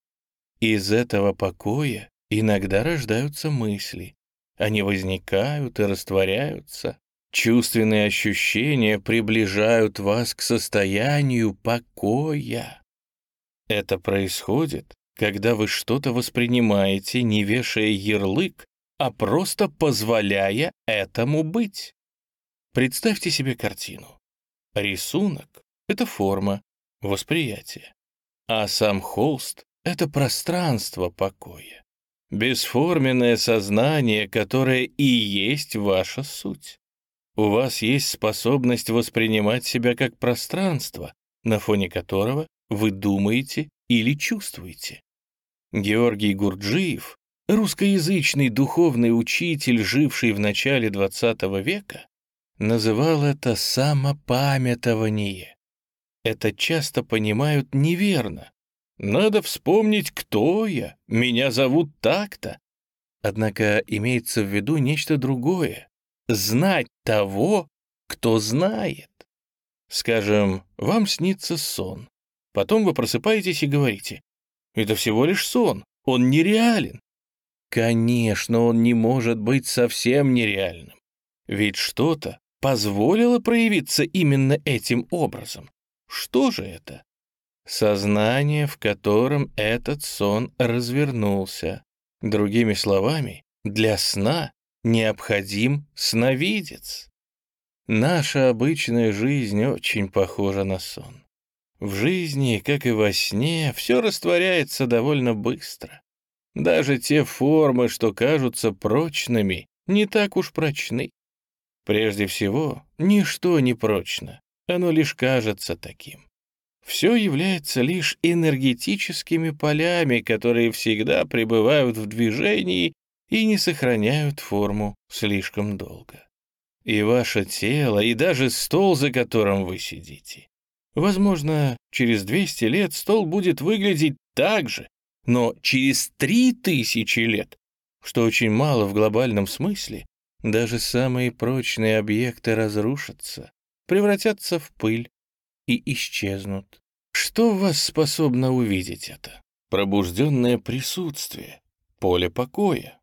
Speaker 1: Из этого покоя иногда рождаются мысли. Они возникают и растворяются. Чувственные ощущения приближают вас к состоянию покоя. Это происходит, когда вы что-то воспринимаете, не вешая ярлык, а просто позволяя этому быть. Представьте себе картину. Рисунок — это форма, восприятие, а сам холст — это пространство покоя, бесформенное сознание, которое и есть ваша суть. У вас есть способность воспринимать себя как пространство, на фоне которого вы думаете или чувствуете. Георгий Гурджиев, русскоязычный духовный учитель, живший в начале XX века, называл это самопамятование. Это часто понимают неверно. Надо вспомнить, кто я, меня зовут так-то. Однако имеется в виду нечто другое. Знать того, кто знает. Скажем, вам снится сон. Потом вы просыпаетесь и говорите, это всего лишь сон, он нереален. Конечно, он не может быть совсем нереальным. Ведь что-то позволило проявиться именно этим образом. Что же это? Сознание, в котором этот сон развернулся. Другими словами, для сна необходим сновидец. Наша обычная жизнь очень похожа на сон. В жизни, как и во сне, все растворяется довольно быстро. Даже те формы, что кажутся прочными, не так уж прочны. Прежде всего, ничто не прочно, оно лишь кажется таким. Все является лишь энергетическими полями, которые всегда пребывают в движении и не сохраняют форму слишком долго. И ваше тело, и даже стол, за которым вы сидите, Возможно, через 200 лет стол будет выглядеть так же, но через 3000 лет, что очень мало в глобальном смысле, даже самые прочные объекты разрушатся, превратятся в пыль и исчезнут. Что вас способно увидеть это? Пробужденное присутствие, поле покоя.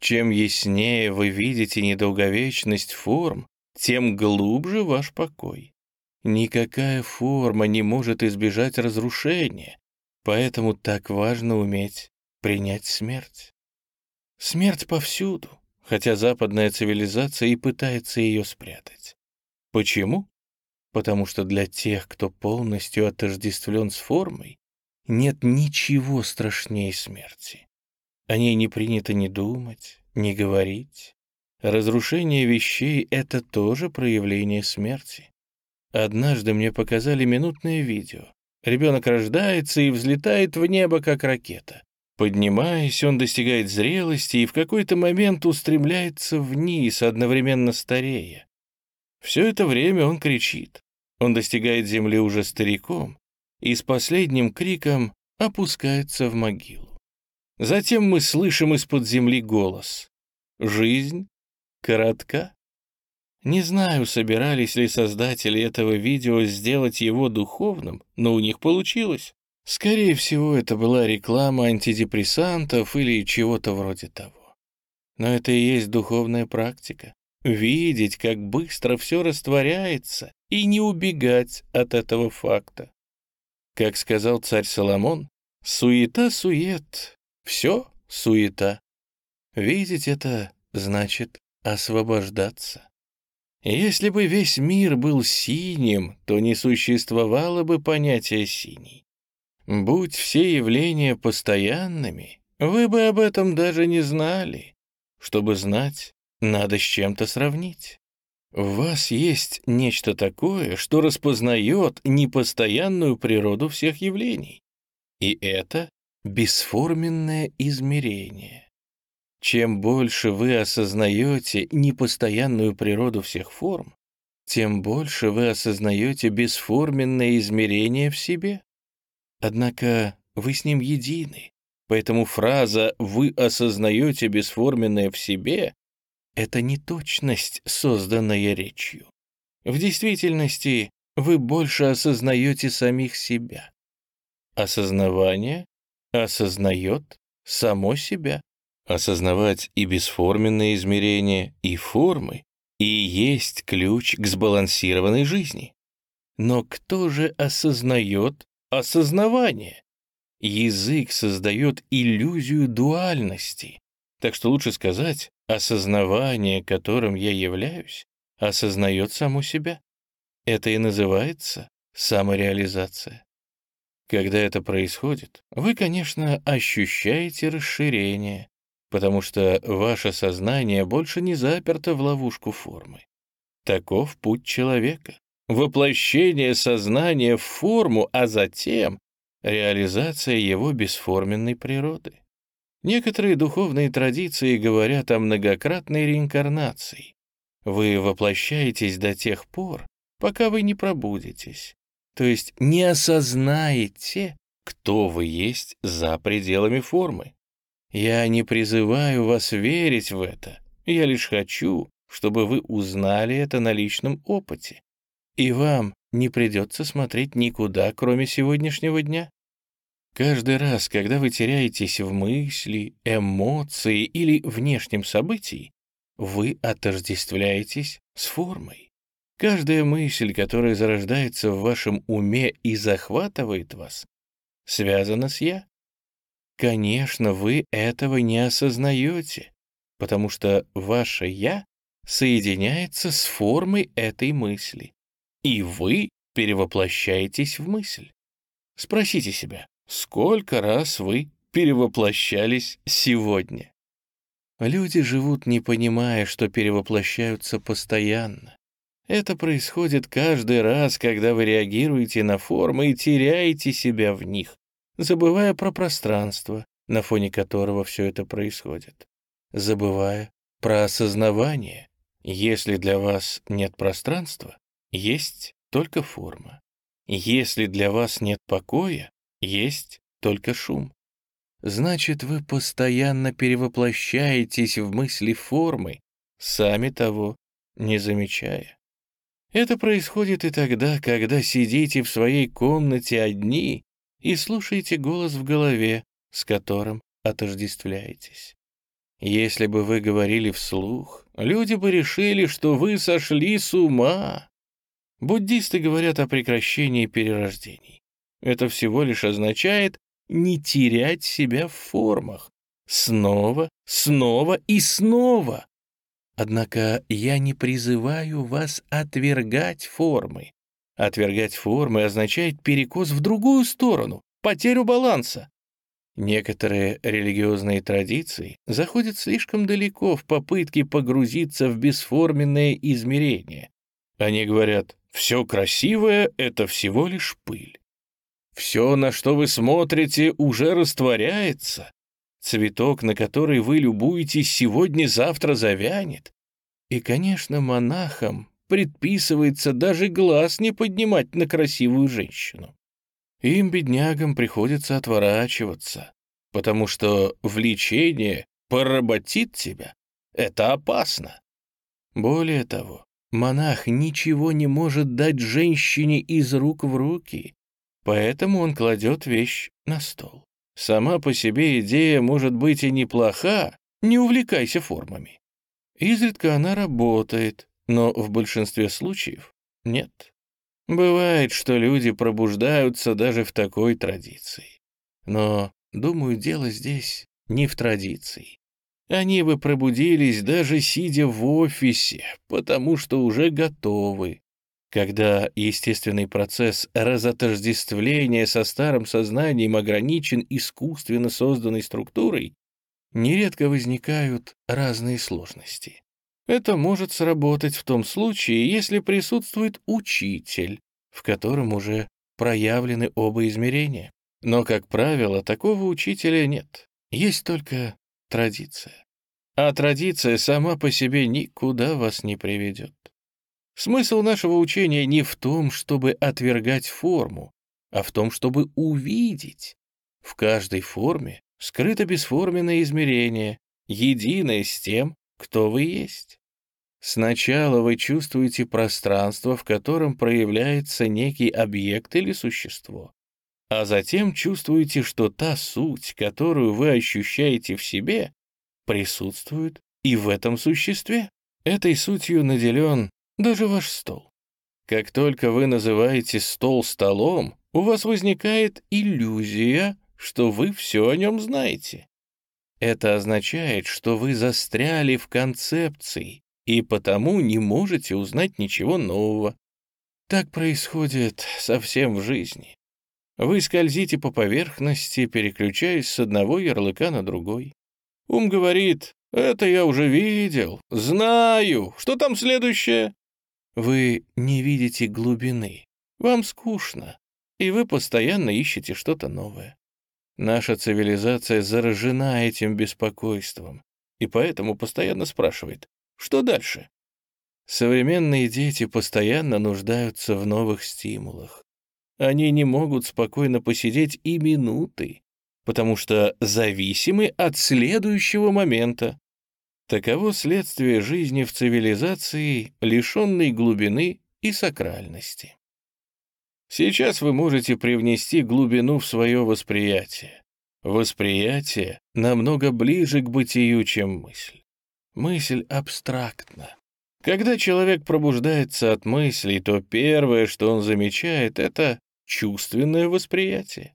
Speaker 1: Чем яснее вы видите недолговечность форм, тем глубже ваш покой. Никакая форма не может избежать разрушения, поэтому так важно уметь принять смерть. Смерть повсюду, хотя западная цивилизация и пытается ее спрятать. Почему? Потому что для тех, кто полностью отождествлен с формой, нет ничего страшнее смерти. О ней не принято ни думать, ни говорить. Разрушение вещей — это тоже проявление смерти. Однажды мне показали минутное видео. Ребенок рождается и взлетает в небо, как ракета. Поднимаясь, он достигает зрелости и в какой-то момент устремляется вниз, одновременно старея. Все это время он кричит. Он достигает земли уже стариком и с последним криком опускается в могилу. Затем мы слышим из-под земли голос. «Жизнь коротка». Не знаю, собирались ли создатели этого видео сделать его духовным, но у них получилось. Скорее всего, это была реклама антидепрессантов или чего-то вроде того. Но это и есть духовная практика. Видеть, как быстро все растворяется, и не убегать от этого факта. Как сказал царь Соломон, суета-сует, все суета. Видеть это значит освобождаться. Если бы весь мир был синим, то не существовало бы понятия «синий». Будь все явления постоянными, вы бы об этом даже не знали. Чтобы знать, надо с чем-то сравнить. В вас есть нечто такое, что распознает непостоянную природу всех явлений. И это бесформенное измерение. Чем больше вы осознаете непостоянную природу всех форм, тем больше вы осознаете бесформенное измерение в себе. Однако вы с ним едины, поэтому фраза «вы осознаете бесформенное в себе» — это не точность, созданная речью. В действительности вы больше осознаете самих себя. Осознавание осознает само себя осознавать и бесформенные измерения, и формы, и есть ключ к сбалансированной жизни. Но кто же осознает осознавание? Язык создает иллюзию дуальности, так что лучше сказать, осознавание, которым я являюсь, осознает само себя. Это и называется самореализация. Когда это происходит, вы, конечно, ощущаете расширение, потому что ваше сознание больше не заперто в ловушку формы. Таков путь человека. Воплощение сознания в форму, а затем реализация его бесформенной природы. Некоторые духовные традиции говорят о многократной реинкарнации. Вы воплощаетесь до тех пор, пока вы не пробудетесь, то есть не осознаете, кто вы есть за пределами формы. Я не призываю вас верить в это. Я лишь хочу, чтобы вы узнали это на личном опыте. И вам не придется смотреть никуда, кроме сегодняшнего дня. Каждый раз, когда вы теряетесь в мысли, эмоции или внешнем событии, вы отождествляетесь с формой. Каждая мысль, которая зарождается в вашем уме и захватывает вас, связана с «я». Конечно, вы этого не осознаете, потому что ваше «я» соединяется с формой этой мысли, и вы перевоплощаетесь в мысль. Спросите себя, сколько раз вы перевоплощались сегодня? Люди живут, не понимая, что перевоплощаются постоянно. Это происходит каждый раз, когда вы реагируете на формы и теряете себя в них, забывая про пространство, на фоне которого все это происходит, забывая про осознавание. Если для вас нет пространства, есть только форма. Если для вас нет покоя, есть только шум. Значит, вы постоянно перевоплощаетесь в мысли формы, сами того не замечая. Это происходит и тогда, когда сидите в своей комнате одни и слушайте голос в голове, с которым отождествляетесь. Если бы вы говорили вслух, люди бы решили, что вы сошли с ума. Буддисты говорят о прекращении перерождений. Это всего лишь означает не терять себя в формах. Снова, снова и снова. Однако я не призываю вас отвергать формы. Отвергать формы означает перекос в другую сторону, потерю баланса. Некоторые религиозные традиции заходят слишком далеко в попытке погрузиться в бесформенное измерение. Они говорят, все красивое — это всего лишь пыль. Все, на что вы смотрите, уже растворяется. Цветок, на который вы любуетесь, сегодня-завтра завянет. И, конечно, монахам предписывается даже глаз не поднимать на красивую женщину. Им, беднягам, приходится отворачиваться, потому что влечение поработит тебя. Это опасно. Более того, монах ничего не может дать женщине из рук в руки, поэтому он кладет вещь на стол. Сама по себе идея может быть и неплоха, не увлекайся формами. Изредка она работает, но в большинстве случаев нет. Бывает, что люди пробуждаются даже в такой традиции. Но, думаю, дело здесь не в традиции. Они бы пробудились, даже сидя в офисе, потому что уже готовы. Когда естественный процесс разотождествления со старым сознанием ограничен искусственно созданной структурой, нередко возникают разные сложности. Это может сработать в том случае, если присутствует учитель, в котором уже проявлены оба измерения. Но, как правило, такого учителя нет. Есть только традиция. А традиция сама по себе никуда вас не приведет. Смысл нашего учения не в том, чтобы отвергать форму, а в том, чтобы увидеть. В каждой форме скрыто бесформенное измерение, единое с тем, кто вы есть. Сначала вы чувствуете пространство, в котором проявляется некий объект или существо, а затем чувствуете, что та суть, которую вы ощущаете в себе, присутствует и в этом существе. Этой сутью наделен даже ваш стол. Как только вы называете стол столом, у вас возникает иллюзия, что вы все о нем знаете. Это означает, что вы застряли в концепции и потому не можете узнать ничего нового. Так происходит совсем в жизни. Вы скользите по поверхности, переключаясь с одного ярлыка на другой. Ум говорит, это я уже видел, знаю, что там следующее? Вы не видите глубины, вам скучно, и вы постоянно ищете что-то новое. Наша цивилизация заражена этим беспокойством, и поэтому постоянно спрашивает, что дальше? Современные дети постоянно нуждаются в новых стимулах. Они не могут спокойно посидеть и минуты, потому что зависимы от следующего момента. Таково следствие жизни в цивилизации, лишенной глубины и сакральности. Сейчас вы можете привнести глубину в свое восприятие. Восприятие намного ближе к бытию, чем мысль. Мысль абстрактна. Когда человек пробуждается от мыслей, то первое, что он замечает, это чувственное восприятие.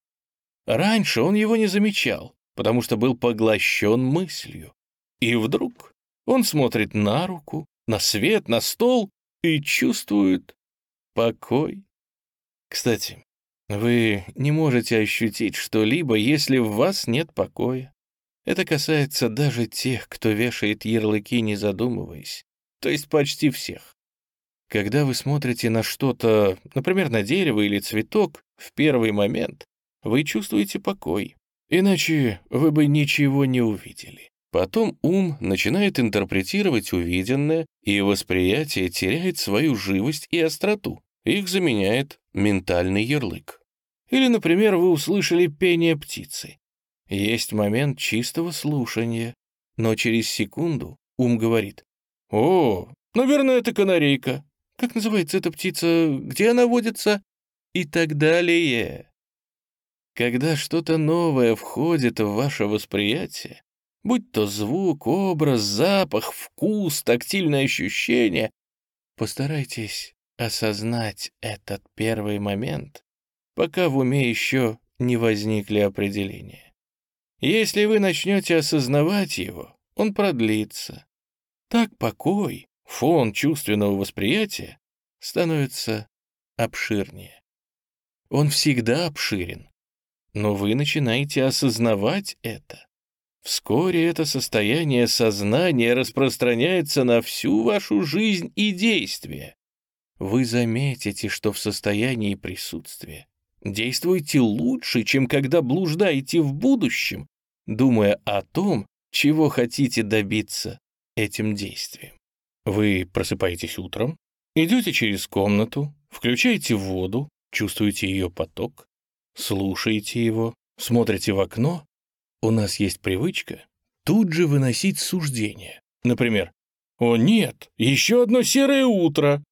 Speaker 1: Раньше он его не замечал, потому что был поглощен мыслью. И вдруг он смотрит на руку, на свет, на стол и чувствует покой. Кстати, вы не можете ощутить что-либо, если в вас нет покоя. Это касается даже тех, кто вешает ярлыки, не задумываясь, то есть почти всех. Когда вы смотрите на что-то, например, на дерево или цветок, в первый момент вы чувствуете покой, иначе вы бы ничего не увидели. Потом ум начинает интерпретировать увиденное, и восприятие теряет свою живость и остроту. Их заменяет ментальный ярлык. Или, например, вы услышали пение птицы. Есть момент чистого слушания, но через секунду ум говорит «О, наверное, это канарейка. Как называется эта птица? Где она водится?» И так далее. Когда что-то новое входит в ваше восприятие, будь то звук, образ, запах, вкус, тактильное ощущение, постарайтесь осознать этот первый момент, пока в уме еще не возникли определения. Если вы начнете осознавать его, он продлится. Так покой, фон чувственного восприятия становится обширнее. Он всегда обширен, но вы начинаете осознавать это. Вскоре это состояние сознания распространяется на всю вашу жизнь и действия. Вы заметите, что в состоянии присутствия действуете лучше, чем когда блуждаете в будущем, думая о том, чего хотите добиться этим действием. Вы просыпаетесь утром, идете через комнату, включаете воду, чувствуете ее поток, слушаете его, смотрите в окно, у нас есть привычка тут же выносить суждения. Например, «О нет, еще одно серое утро!»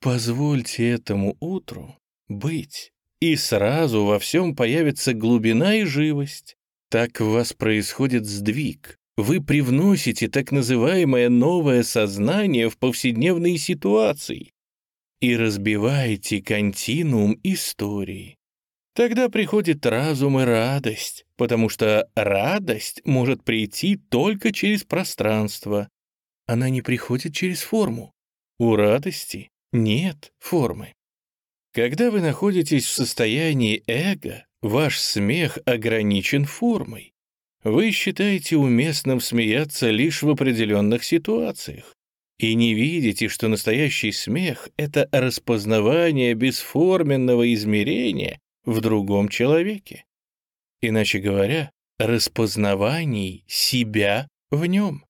Speaker 1: Позвольте этому утру быть, и сразу во всем появится глубина и живость. Так в вас происходит сдвиг, вы привносите так называемое новое сознание в повседневные ситуации и разбиваете континуум истории. Тогда приходит разум и радость, потому что радость может прийти только через пространство. Она не приходит через форму. У радости нет формы. Когда вы находитесь в состоянии эго, ваш смех ограничен формой. Вы считаете уместным смеяться лишь в определенных ситуациях и не видите, что настоящий смех — это распознавание бесформенного измерения в другом человеке. Иначе говоря, распознаваний себя в нем.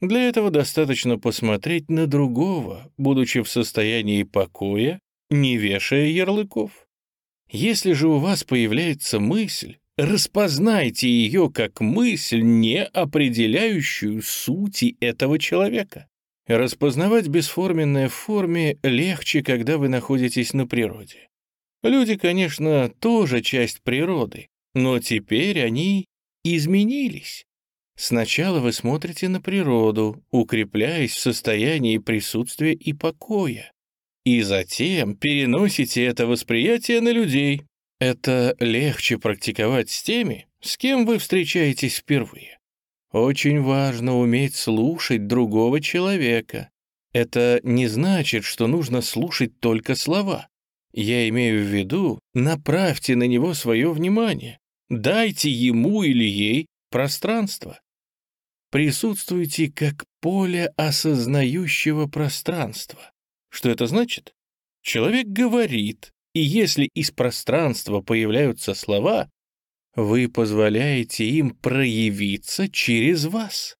Speaker 1: Для этого достаточно посмотреть на другого, будучи в состоянии покоя, не вешая ярлыков. Если же у вас появляется мысль, распознайте ее как мысль, не определяющую сути этого человека. Распознавать бесформенное в форме легче, когда вы находитесь на природе. Люди, конечно, тоже часть природы, но теперь они изменились. Сначала вы смотрите на природу, укрепляясь в состоянии присутствия и покоя, и затем переносите это восприятие на людей. Это легче практиковать с теми, с кем вы встречаетесь впервые. Очень важно уметь слушать другого человека. Это не значит, что нужно слушать только слова. Я имею в виду, направьте на него свое внимание, дайте ему или ей пространство. Присутствуйте как поле осознающего пространства. Что это значит? Человек говорит, и если из пространства появляются слова, вы позволяете им проявиться через вас.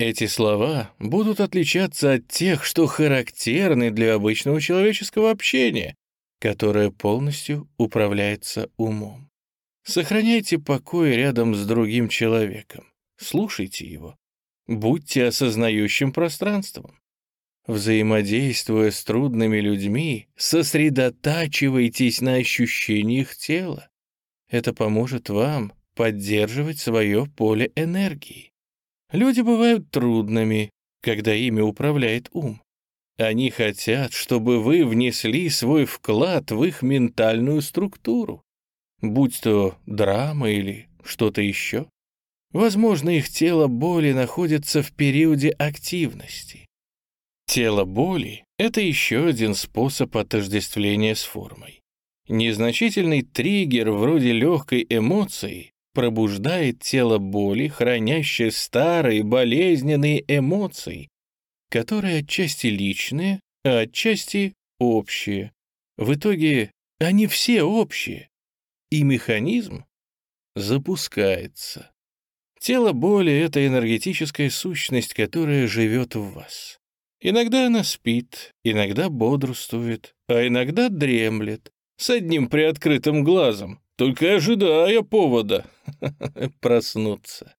Speaker 1: Эти слова будут отличаться от тех, что характерны для обычного человеческого общения, которое полностью управляется умом. Сохраняйте покой рядом с другим человеком, слушайте его, будьте осознающим пространством. Взаимодействуя с трудными людьми, сосредотачивайтесь на ощущениях тела. Это поможет вам поддерживать свое поле энергии. Люди бывают трудными, когда ими управляет ум. Они хотят, чтобы вы внесли свой вклад в их ментальную структуру, будь то драма или что-то еще. Возможно, их тело боли находится в периоде активности. Тело боли — это еще один способ отождествления с формой. Незначительный триггер вроде легкой эмоции пробуждает тело боли, хранящее старые болезненные эмоции, которые отчасти личные, а отчасти общие. В итоге они все общие, и механизм запускается. Тело боли — это энергетическая сущность, которая живет в вас. Иногда она спит, иногда бодрствует, а иногда дремлет, с одним приоткрытым глазом, только ожидая повода проснуться.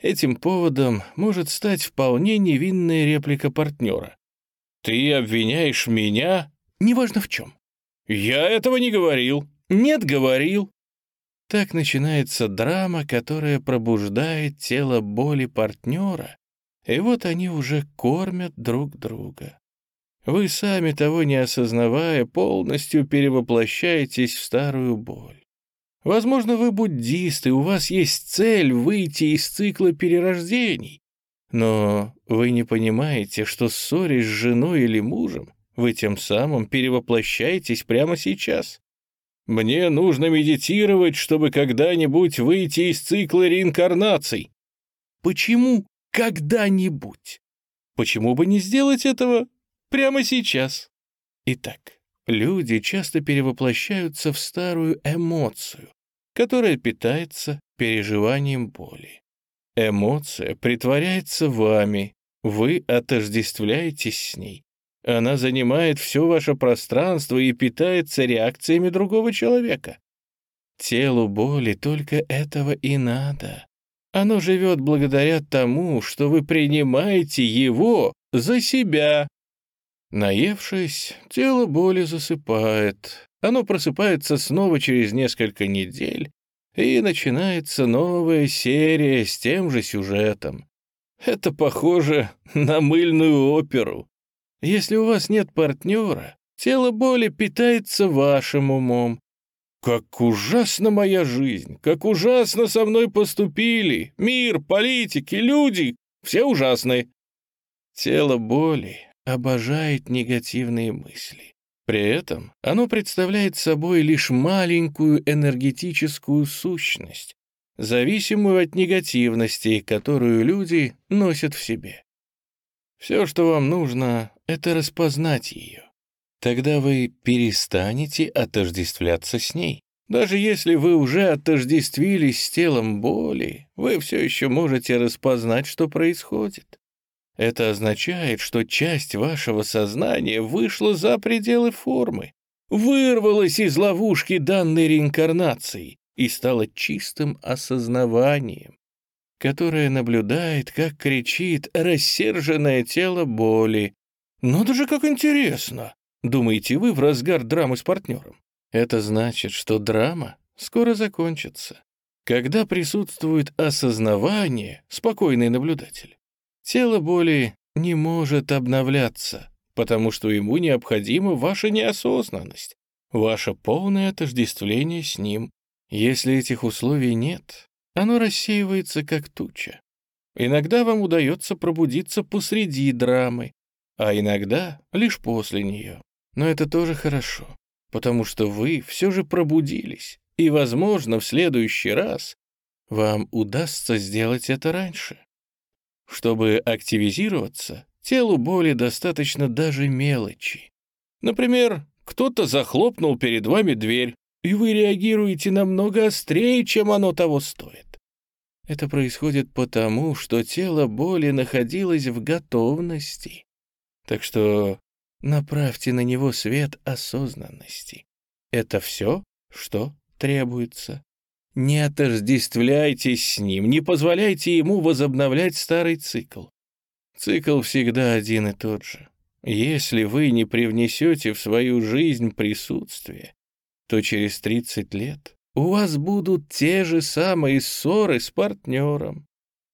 Speaker 1: Этим поводом может стать вполне невинная реплика партнера. «Ты обвиняешь меня?» «Неважно в чем». «Я этого не говорил». «Нет, говорил». Так начинается драма, которая пробуждает тело боли партнера, и вот они уже кормят друг друга. Вы сами того не осознавая, полностью перевоплощаетесь в старую боль. Возможно, вы буддист, и у вас есть цель выйти из цикла перерождений. Но вы не понимаете, что ссорясь с женой или мужем, вы тем самым перевоплощаетесь прямо сейчас. Мне нужно медитировать, чтобы когда-нибудь выйти из цикла реинкарнаций. Почему когда-нибудь? Почему бы не сделать этого прямо сейчас? Итак, люди часто перевоплощаются в старую эмоцию, которая питается переживанием боли. Эмоция притворяется вами, вы отождествляетесь с ней. Она занимает все ваше пространство и питается реакциями другого человека. Телу боли только этого и надо. Оно живет благодаря тому, что вы принимаете его за себя. Наевшись, тело боли засыпает, оно просыпается снова через несколько недель, и начинается новая серия с тем же сюжетом. Это похоже на мыльную оперу. Если у вас нет партнера, тело боли питается вашим умом. Как ужасна моя жизнь, как ужасно со мной поступили. Мир, политики, люди, все ужасны. Тело боли обожает негативные мысли. При этом оно представляет собой лишь маленькую энергетическую сущность, зависимую от негативности, которую люди носят в себе. Все, что вам нужно, это распознать ее. Тогда вы перестанете отождествляться с ней. Даже если вы уже отождествились с телом боли, вы все еще можете распознать, что происходит. Это означает, что часть вашего сознания вышла за пределы формы, вырвалась из ловушки данной реинкарнации и стала чистым осознаванием, которое наблюдает, как кричит рассерженное тело боли. «Ну даже как интересно!» — думаете вы в разгар драмы с партнером. Это значит, что драма скоро закончится. Когда присутствует осознавание, спокойный наблюдатель, тело боли не может обновляться, потому что ему необходима ваша неосознанность, ваше полное отождествление с ним. Если этих условий нет, оно рассеивается как туча. Иногда вам удается пробудиться посреди драмы, а иногда лишь после нее. Но это тоже хорошо, потому что вы все же пробудились, и, возможно, в следующий раз вам удастся сделать это раньше. Чтобы активизироваться, телу боли достаточно даже мелочи. Например, кто-то захлопнул перед вами дверь, и вы реагируете намного острее, чем оно того стоит. Это происходит потому, что тело боли находилось в готовности. Так что Направьте на него свет осознанности. Это все, что требуется. Не отождествляйтесь с ним, не позволяйте ему возобновлять старый цикл. Цикл всегда один и тот же. Если вы не привнесете в свою жизнь присутствие, то через 30 лет у вас будут те же самые ссоры с партнером.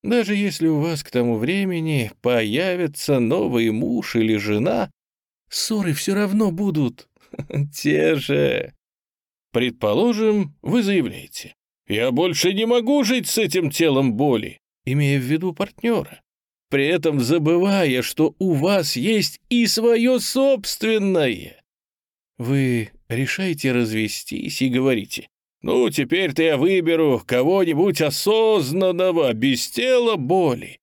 Speaker 1: Даже если у вас к тому времени появится новый муж или жена, Ссоры все равно будут. Те же. Предположим, вы заявляете, «Я больше не могу жить с этим телом боли», имея в виду партнера, при этом забывая, что у вас есть и свое собственное. Вы решаете развестись и говорите, «Ну, теперь-то я выберу кого-нибудь осознанного, без тела боли».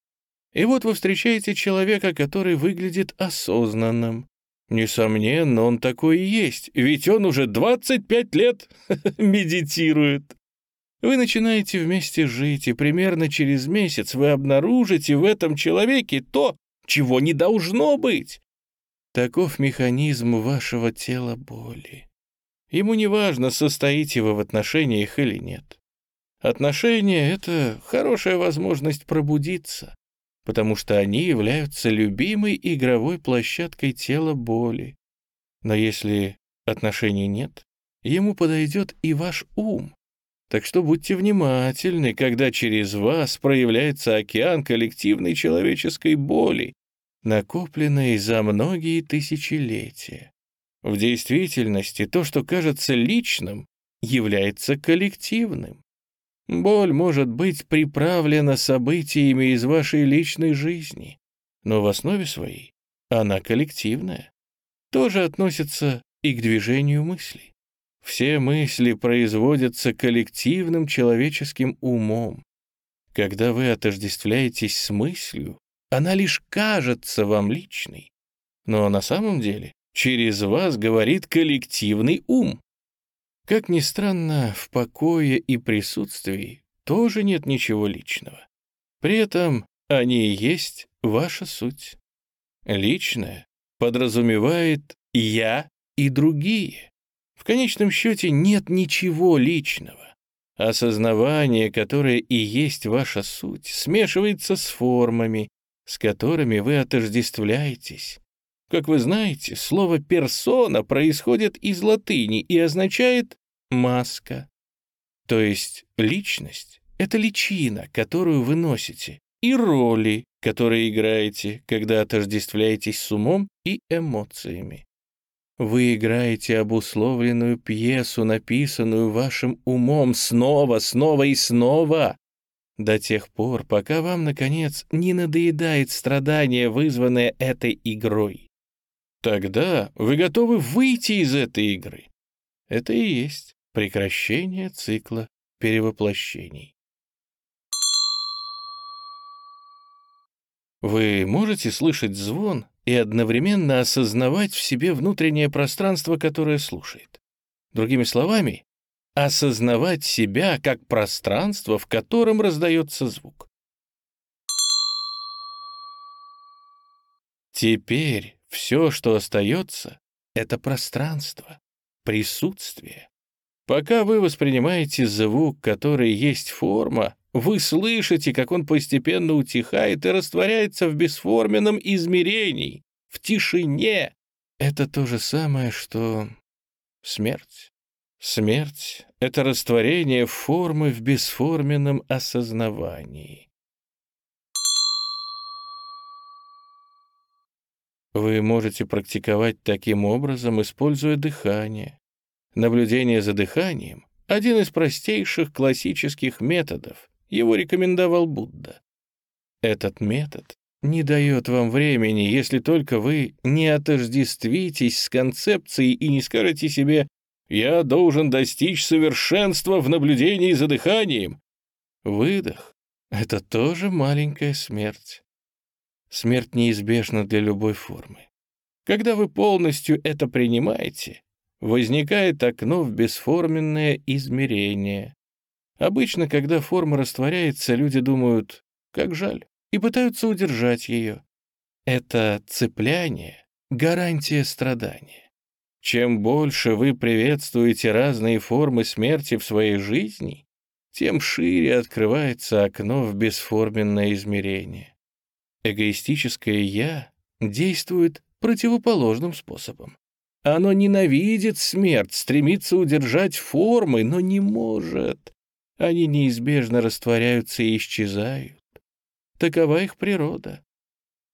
Speaker 1: И вот вы встречаете человека, который выглядит осознанным, Несомненно, он такой и есть, ведь он уже 25 лет медитирует. Вы начинаете вместе жить, и примерно через месяц вы обнаружите в этом человеке то, чего не должно быть. Таков механизм вашего тела боли. Ему не важно, состоите вы в отношениях или нет. Отношения — это хорошая возможность пробудиться потому что они являются любимой игровой площадкой тела боли. Но если отношений нет, ему подойдет и ваш ум. Так что будьте внимательны, когда через вас проявляется океан коллективной человеческой боли, накопленной за многие тысячелетия. В действительности то, что кажется личным, является коллективным. Боль может быть приправлена событиями из вашей личной жизни, но в основе своей она коллективная. Тоже относится и к движению мыслей. Все мысли производятся коллективным человеческим умом. Когда вы отождествляетесь с мыслью, она лишь кажется вам личной, но на самом деле через вас говорит коллективный ум. Как ни странно, в покое и присутствии тоже нет ничего личного. При этом они и есть ваша суть. Личное подразумевает «я» и другие. В конечном счете нет ничего личного. Осознавание, которое и есть ваша суть, смешивается с формами, с которыми вы отождествляетесь. Как вы знаете, слово «персона» происходит из латыни и означает маска. То есть личность — это личина, которую вы носите, и роли, которые играете, когда отождествляетесь с умом и эмоциями. Вы играете обусловленную пьесу, написанную вашим умом снова, снова и снова, до тех пор, пока вам, наконец, не надоедает страдание, вызванное этой игрой. Тогда вы готовы выйти из этой игры. Это и есть прекращение цикла перевоплощений. Вы можете слышать звон и одновременно осознавать в себе внутреннее пространство, которое слушает. Другими словами, осознавать себя как пространство, в котором раздается звук. Теперь все, что остается, это пространство, присутствие. Пока вы воспринимаете звук, который есть форма, вы слышите, как он постепенно утихает и растворяется в бесформенном измерении, в тишине. Это то же самое, что смерть. Смерть — это растворение формы в бесформенном осознавании. Вы можете практиковать таким образом, используя дыхание. Наблюдение за дыханием — один из простейших классических методов, его рекомендовал Будда. Этот метод не дает вам времени, если только вы не отождествитесь с концепцией и не скажете себе «я должен достичь совершенства в наблюдении за дыханием». Выдох — это тоже маленькая смерть. Смерть неизбежна для любой формы. Когда вы полностью это принимаете, возникает окно в бесформенное измерение. Обычно, когда форма растворяется, люди думают «как жаль» и пытаются удержать ее. Это цепляние — гарантия страдания. Чем больше вы приветствуете разные формы смерти в своей жизни, тем шире открывается окно в бесформенное измерение. Эгоистическое «я» действует противоположным способом. Оно ненавидит смерть, стремится удержать формы, но не может. Они неизбежно растворяются и исчезают. Такова их природа.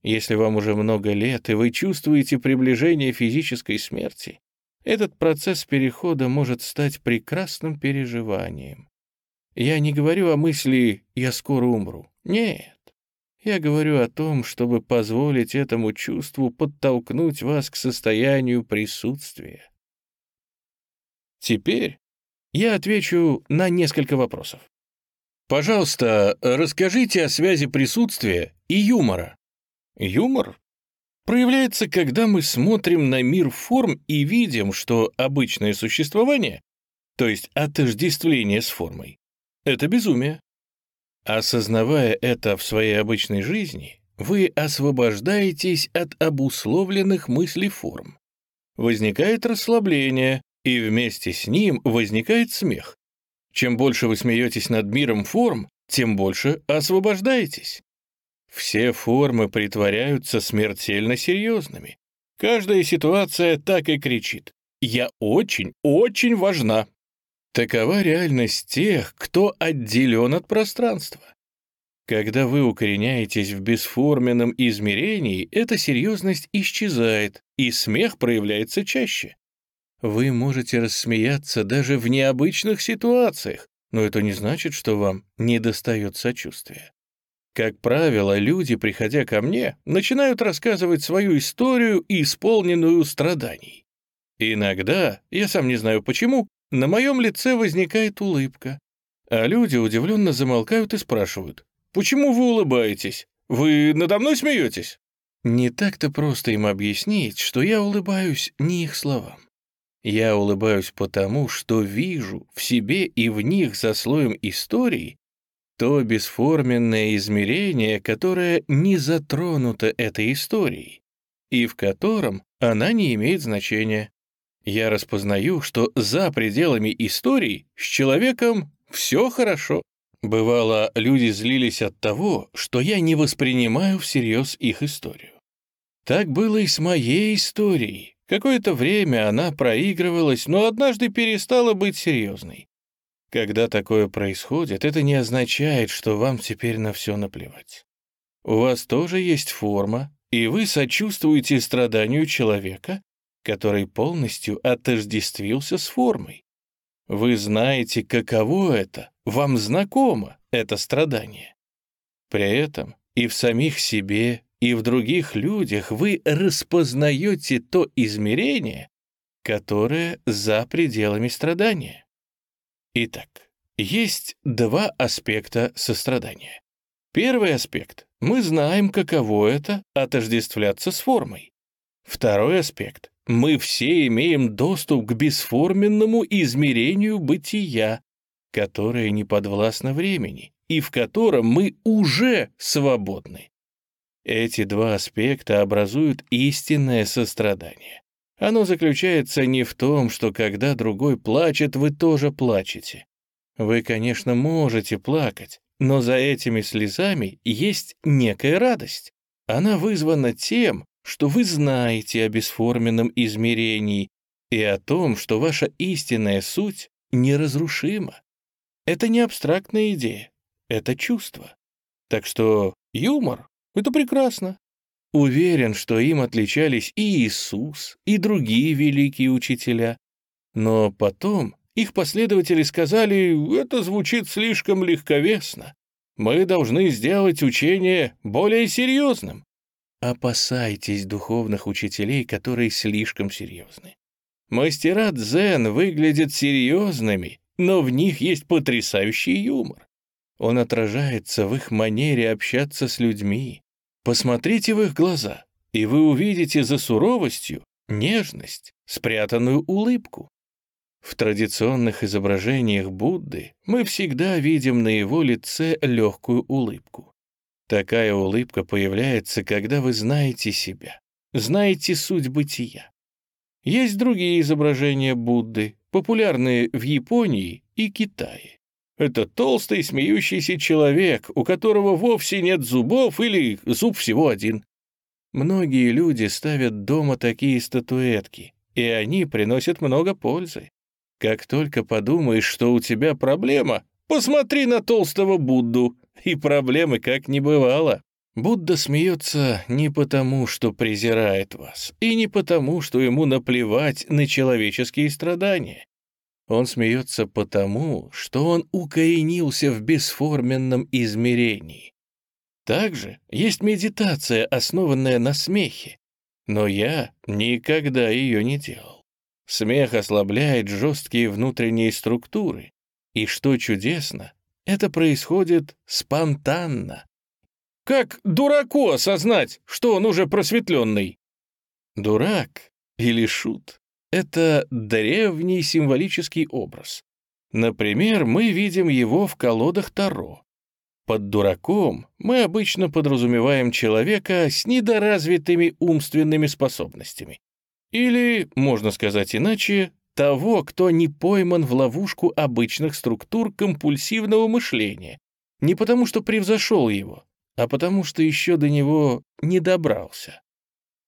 Speaker 1: Если вам уже много лет, и вы чувствуете приближение физической смерти, этот процесс перехода может стать прекрасным переживанием. Я не говорю о мысли «я скоро умру». Нет. Я говорю о том, чтобы позволить этому чувству подтолкнуть вас к состоянию присутствия. Теперь я отвечу на несколько вопросов. Пожалуйста, расскажите о связи присутствия и юмора. Юмор проявляется, когда мы смотрим на мир форм и видим, что обычное существование, то есть отождествление с формой, это безумие. Осознавая это в своей обычной жизни, вы освобождаетесь от обусловленных мыслей форм. Возникает расслабление, и вместе с ним возникает смех. Чем больше вы смеетесь над миром форм, тем больше освобождаетесь. Все формы притворяются смертельно серьезными. Каждая ситуация так и кричит «Я очень, очень важна». Такова реальность тех, кто отделен от пространства. Когда вы укореняетесь в бесформенном измерении, эта серьезность исчезает, и смех проявляется чаще. Вы можете рассмеяться даже в необычных ситуациях, но это не значит, что вам недостает сочувствия. Как правило, люди, приходя ко мне, начинают рассказывать свою историю, исполненную страданий. Иногда, я сам не знаю почему, на моем лице возникает улыбка, а люди удивленно замолкают и спрашивают, «Почему вы улыбаетесь? Вы надо мной смеетесь?» Не так-то просто им объяснить, что я улыбаюсь не их словам. Я улыбаюсь потому, что вижу в себе и в них за слоем истории то бесформенное измерение, которое не затронуто этой историей, и в котором она не имеет значения. Я распознаю, что за пределами истории с человеком все хорошо. Бывало, люди злились от того, что я не воспринимаю всерьез их историю. Так было и с моей историей. Какое-то время она проигрывалась, но однажды перестала быть серьезной. Когда такое происходит, это не означает, что вам теперь на все наплевать. у вас тоже есть форма, и вы сочувствуете страданию человека, который полностью отождествился с формой. Вы знаете, каково это, вам знакомо это страдание. При этом и в самих себе, и в других людях вы распознаете то измерение, которое за пределами страдания. Итак, есть два аспекта сострадания. Первый аспект — мы знаем, каково это — отождествляться с формой. Второй аспект — мы все имеем доступ к бесформенному измерению бытия, которое не подвластно времени и в котором мы уже свободны. Эти два аспекта образуют истинное сострадание. Оно заключается не в том, что когда другой плачет, вы тоже плачете. Вы, конечно, можете плакать, но за этими слезами есть некая радость. Она вызвана тем, что вы знаете о бесформенном измерении и о том, что ваша истинная суть неразрушима. Это не абстрактная идея, это чувство. Так что юмор — это прекрасно. Уверен, что им отличались и Иисус, и другие великие учителя. Но потом их последователи сказали, это звучит слишком легковесно. Мы должны сделать учение более серьезным. Опасайтесь духовных учителей, которые слишком серьезны. Мастера дзен выглядят серьезными, но в них есть потрясающий юмор. Он отражается в их манере общаться с людьми. Посмотрите в их глаза, и вы увидите за суровостью нежность, спрятанную улыбку. В традиционных изображениях Будды мы всегда видим на его лице легкую улыбку. Такая улыбка появляется, когда вы знаете себя, знаете суть бытия. Есть другие изображения Будды, популярные в Японии и Китае. Это толстый смеющийся человек, у которого вовсе нет зубов или зуб всего один. Многие люди ставят дома такие статуэтки, и они приносят много пользы. Как только подумаешь, что у тебя проблема, посмотри на толстого Будду, и проблемы как не бывало. Будда смеется не потому, что презирает вас, и не потому, что ему наплевать на человеческие страдания. Он смеется потому, что он укоренился в бесформенном измерении. Также есть медитация, основанная на смехе, но я никогда ее не делал. Смех ослабляет жесткие внутренние структуры. И что чудесно, это происходит спонтанно. Как дураку осознать, что он уже просветленный? Дурак или шут — это древний символический образ. Например, мы видим его в колодах Таро. Под дураком мы обычно подразумеваем человека с недоразвитыми умственными способностями. Или, можно сказать иначе, того, кто не пойман в ловушку обычных структур компульсивного мышления, не потому что превзошел его, а потому что еще до него не добрался.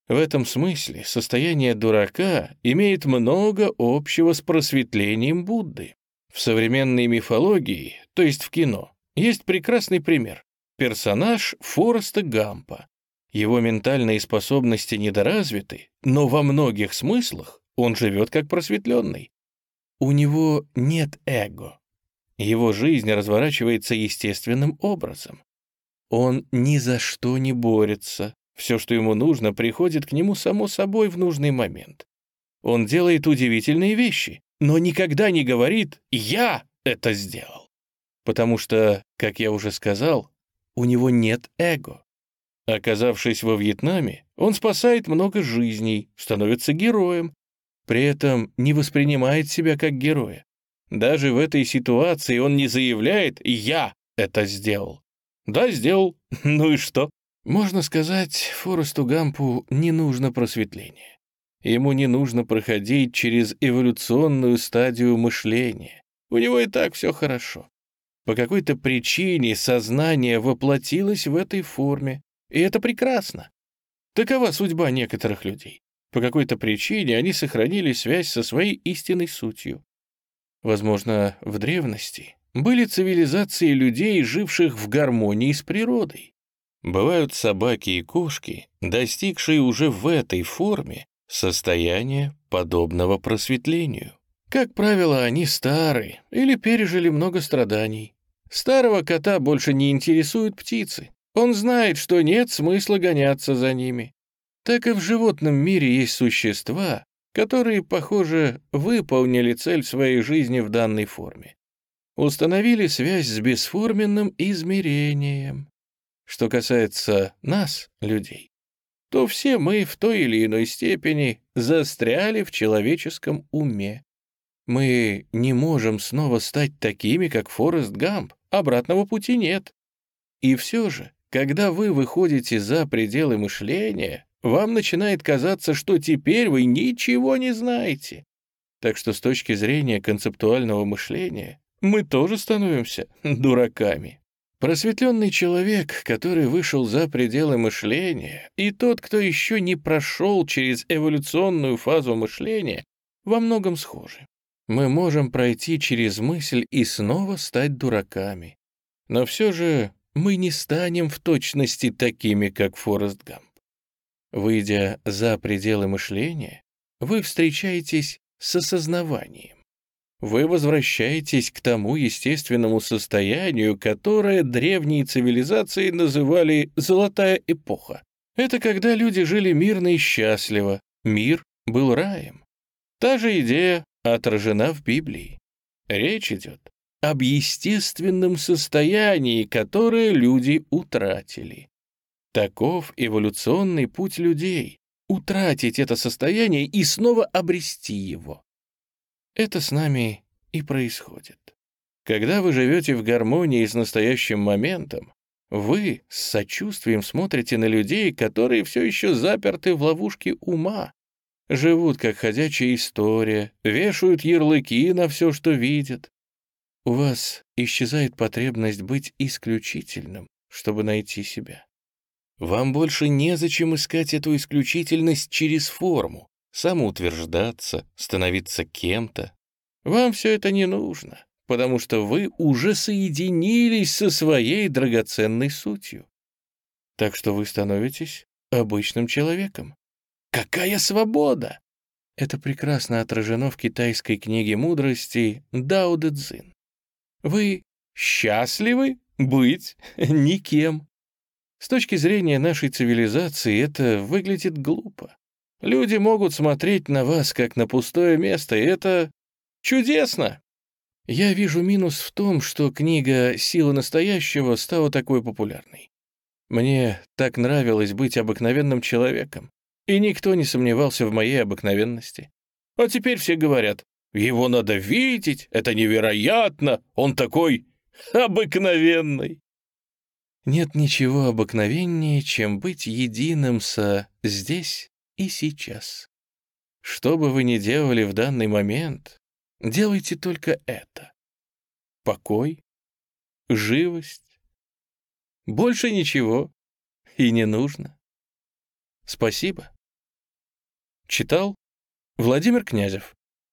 Speaker 1: В этом смысле состояние дурака имеет много общего с просветлением Будды. В современной мифологии, то есть в кино, есть прекрасный пример. Персонаж Фореста Гампа, его ментальные способности недоразвиты, но во многих смыслах он живет как просветленный. У него нет эго. Его жизнь разворачивается естественным образом. Он ни за что не борется. Все, что ему нужно, приходит к нему само собой в нужный момент. Он делает удивительные вещи, но никогда не говорит «я это сделал». Потому что, как я уже сказал, у него нет эго. Оказавшись во Вьетнаме, он спасает много жизней, становится героем, при этом не воспринимает себя как героя. Даже в этой ситуации он не заявляет «я это сделал». Да, сделал. Ну и что? Можно сказать, Форесту Гампу не нужно просветление. Ему не нужно проходить через эволюционную стадию мышления. У него и так все хорошо. По какой-то причине сознание воплотилось в этой форме, и это прекрасно. Такова судьба некоторых людей. По какой-то причине они сохранили связь со своей истинной сутью. Возможно, в древности были цивилизации людей, живших в гармонии с природой. Бывают собаки и кошки, достигшие уже в этой форме состояния, подобного просветлению. Как правило, они стары или пережили много страданий. Старого кота больше не интересуют птицы. Он знает, что нет смысла гоняться за ними. Так и в животном мире есть существа, которые, похоже, выполнили цель своей жизни в данной форме. Установили связь с бесформенным измерением. Что касается нас, людей, то все мы в той или иной степени застряли в человеческом уме. Мы не можем снова стать такими, как Форест Гамп, обратного пути нет. И все же, когда вы выходите за пределы мышления, вам начинает казаться, что теперь вы ничего не знаете. Так что с точки зрения концептуального мышления мы тоже становимся дураками. Просветленный человек, который вышел за пределы мышления, и тот, кто еще не прошел через эволюционную фазу мышления, во многом схожи. Мы можем пройти через мысль и снова стать дураками. Но все же мы не станем в точности такими, как Форест Гамп. Выйдя за пределы мышления, вы встречаетесь с осознаванием. Вы возвращаетесь к тому естественному состоянию, которое древние цивилизации называли «золотая эпоха». Это когда люди жили мирно и счастливо, мир был раем. Та же идея отражена в Библии. Речь идет об естественном состоянии, которое люди утратили. Таков эволюционный путь людей — утратить это состояние и снова обрести его. Это с нами и происходит. Когда вы живете в гармонии с настоящим моментом, вы с сочувствием смотрите на людей, которые все еще заперты в ловушке ума, живут как ходячая история, вешают ярлыки на все, что видят. У вас исчезает потребность быть исключительным, чтобы найти себя. Вам больше незачем искать эту исключительность через форму, самоутверждаться, становиться кем-то. Вам все это не нужно, потому что вы уже соединились со своей драгоценной сутью. Так что вы становитесь обычным человеком. Какая свобода! Это прекрасно отражено в китайской книге мудрости Дао Дэ Цзин. Вы счастливы быть никем. С точки зрения нашей цивилизации это выглядит глупо. Люди могут смотреть на вас как на пустое место, и это чудесно. Я вижу минус в том, что книга «Сила настоящего» стала такой популярной. Мне так нравилось быть обыкновенным человеком, и никто не сомневался в моей обыкновенности. А теперь все говорят, его надо видеть, это невероятно, он такой обыкновенный. Нет ничего обыкновеннее, чем быть единым со «здесь» и сейчас. Что бы вы ни делали в данный момент, делайте только это. Покой, живость. Больше ничего и не нужно. Спасибо. Читал Владимир Князев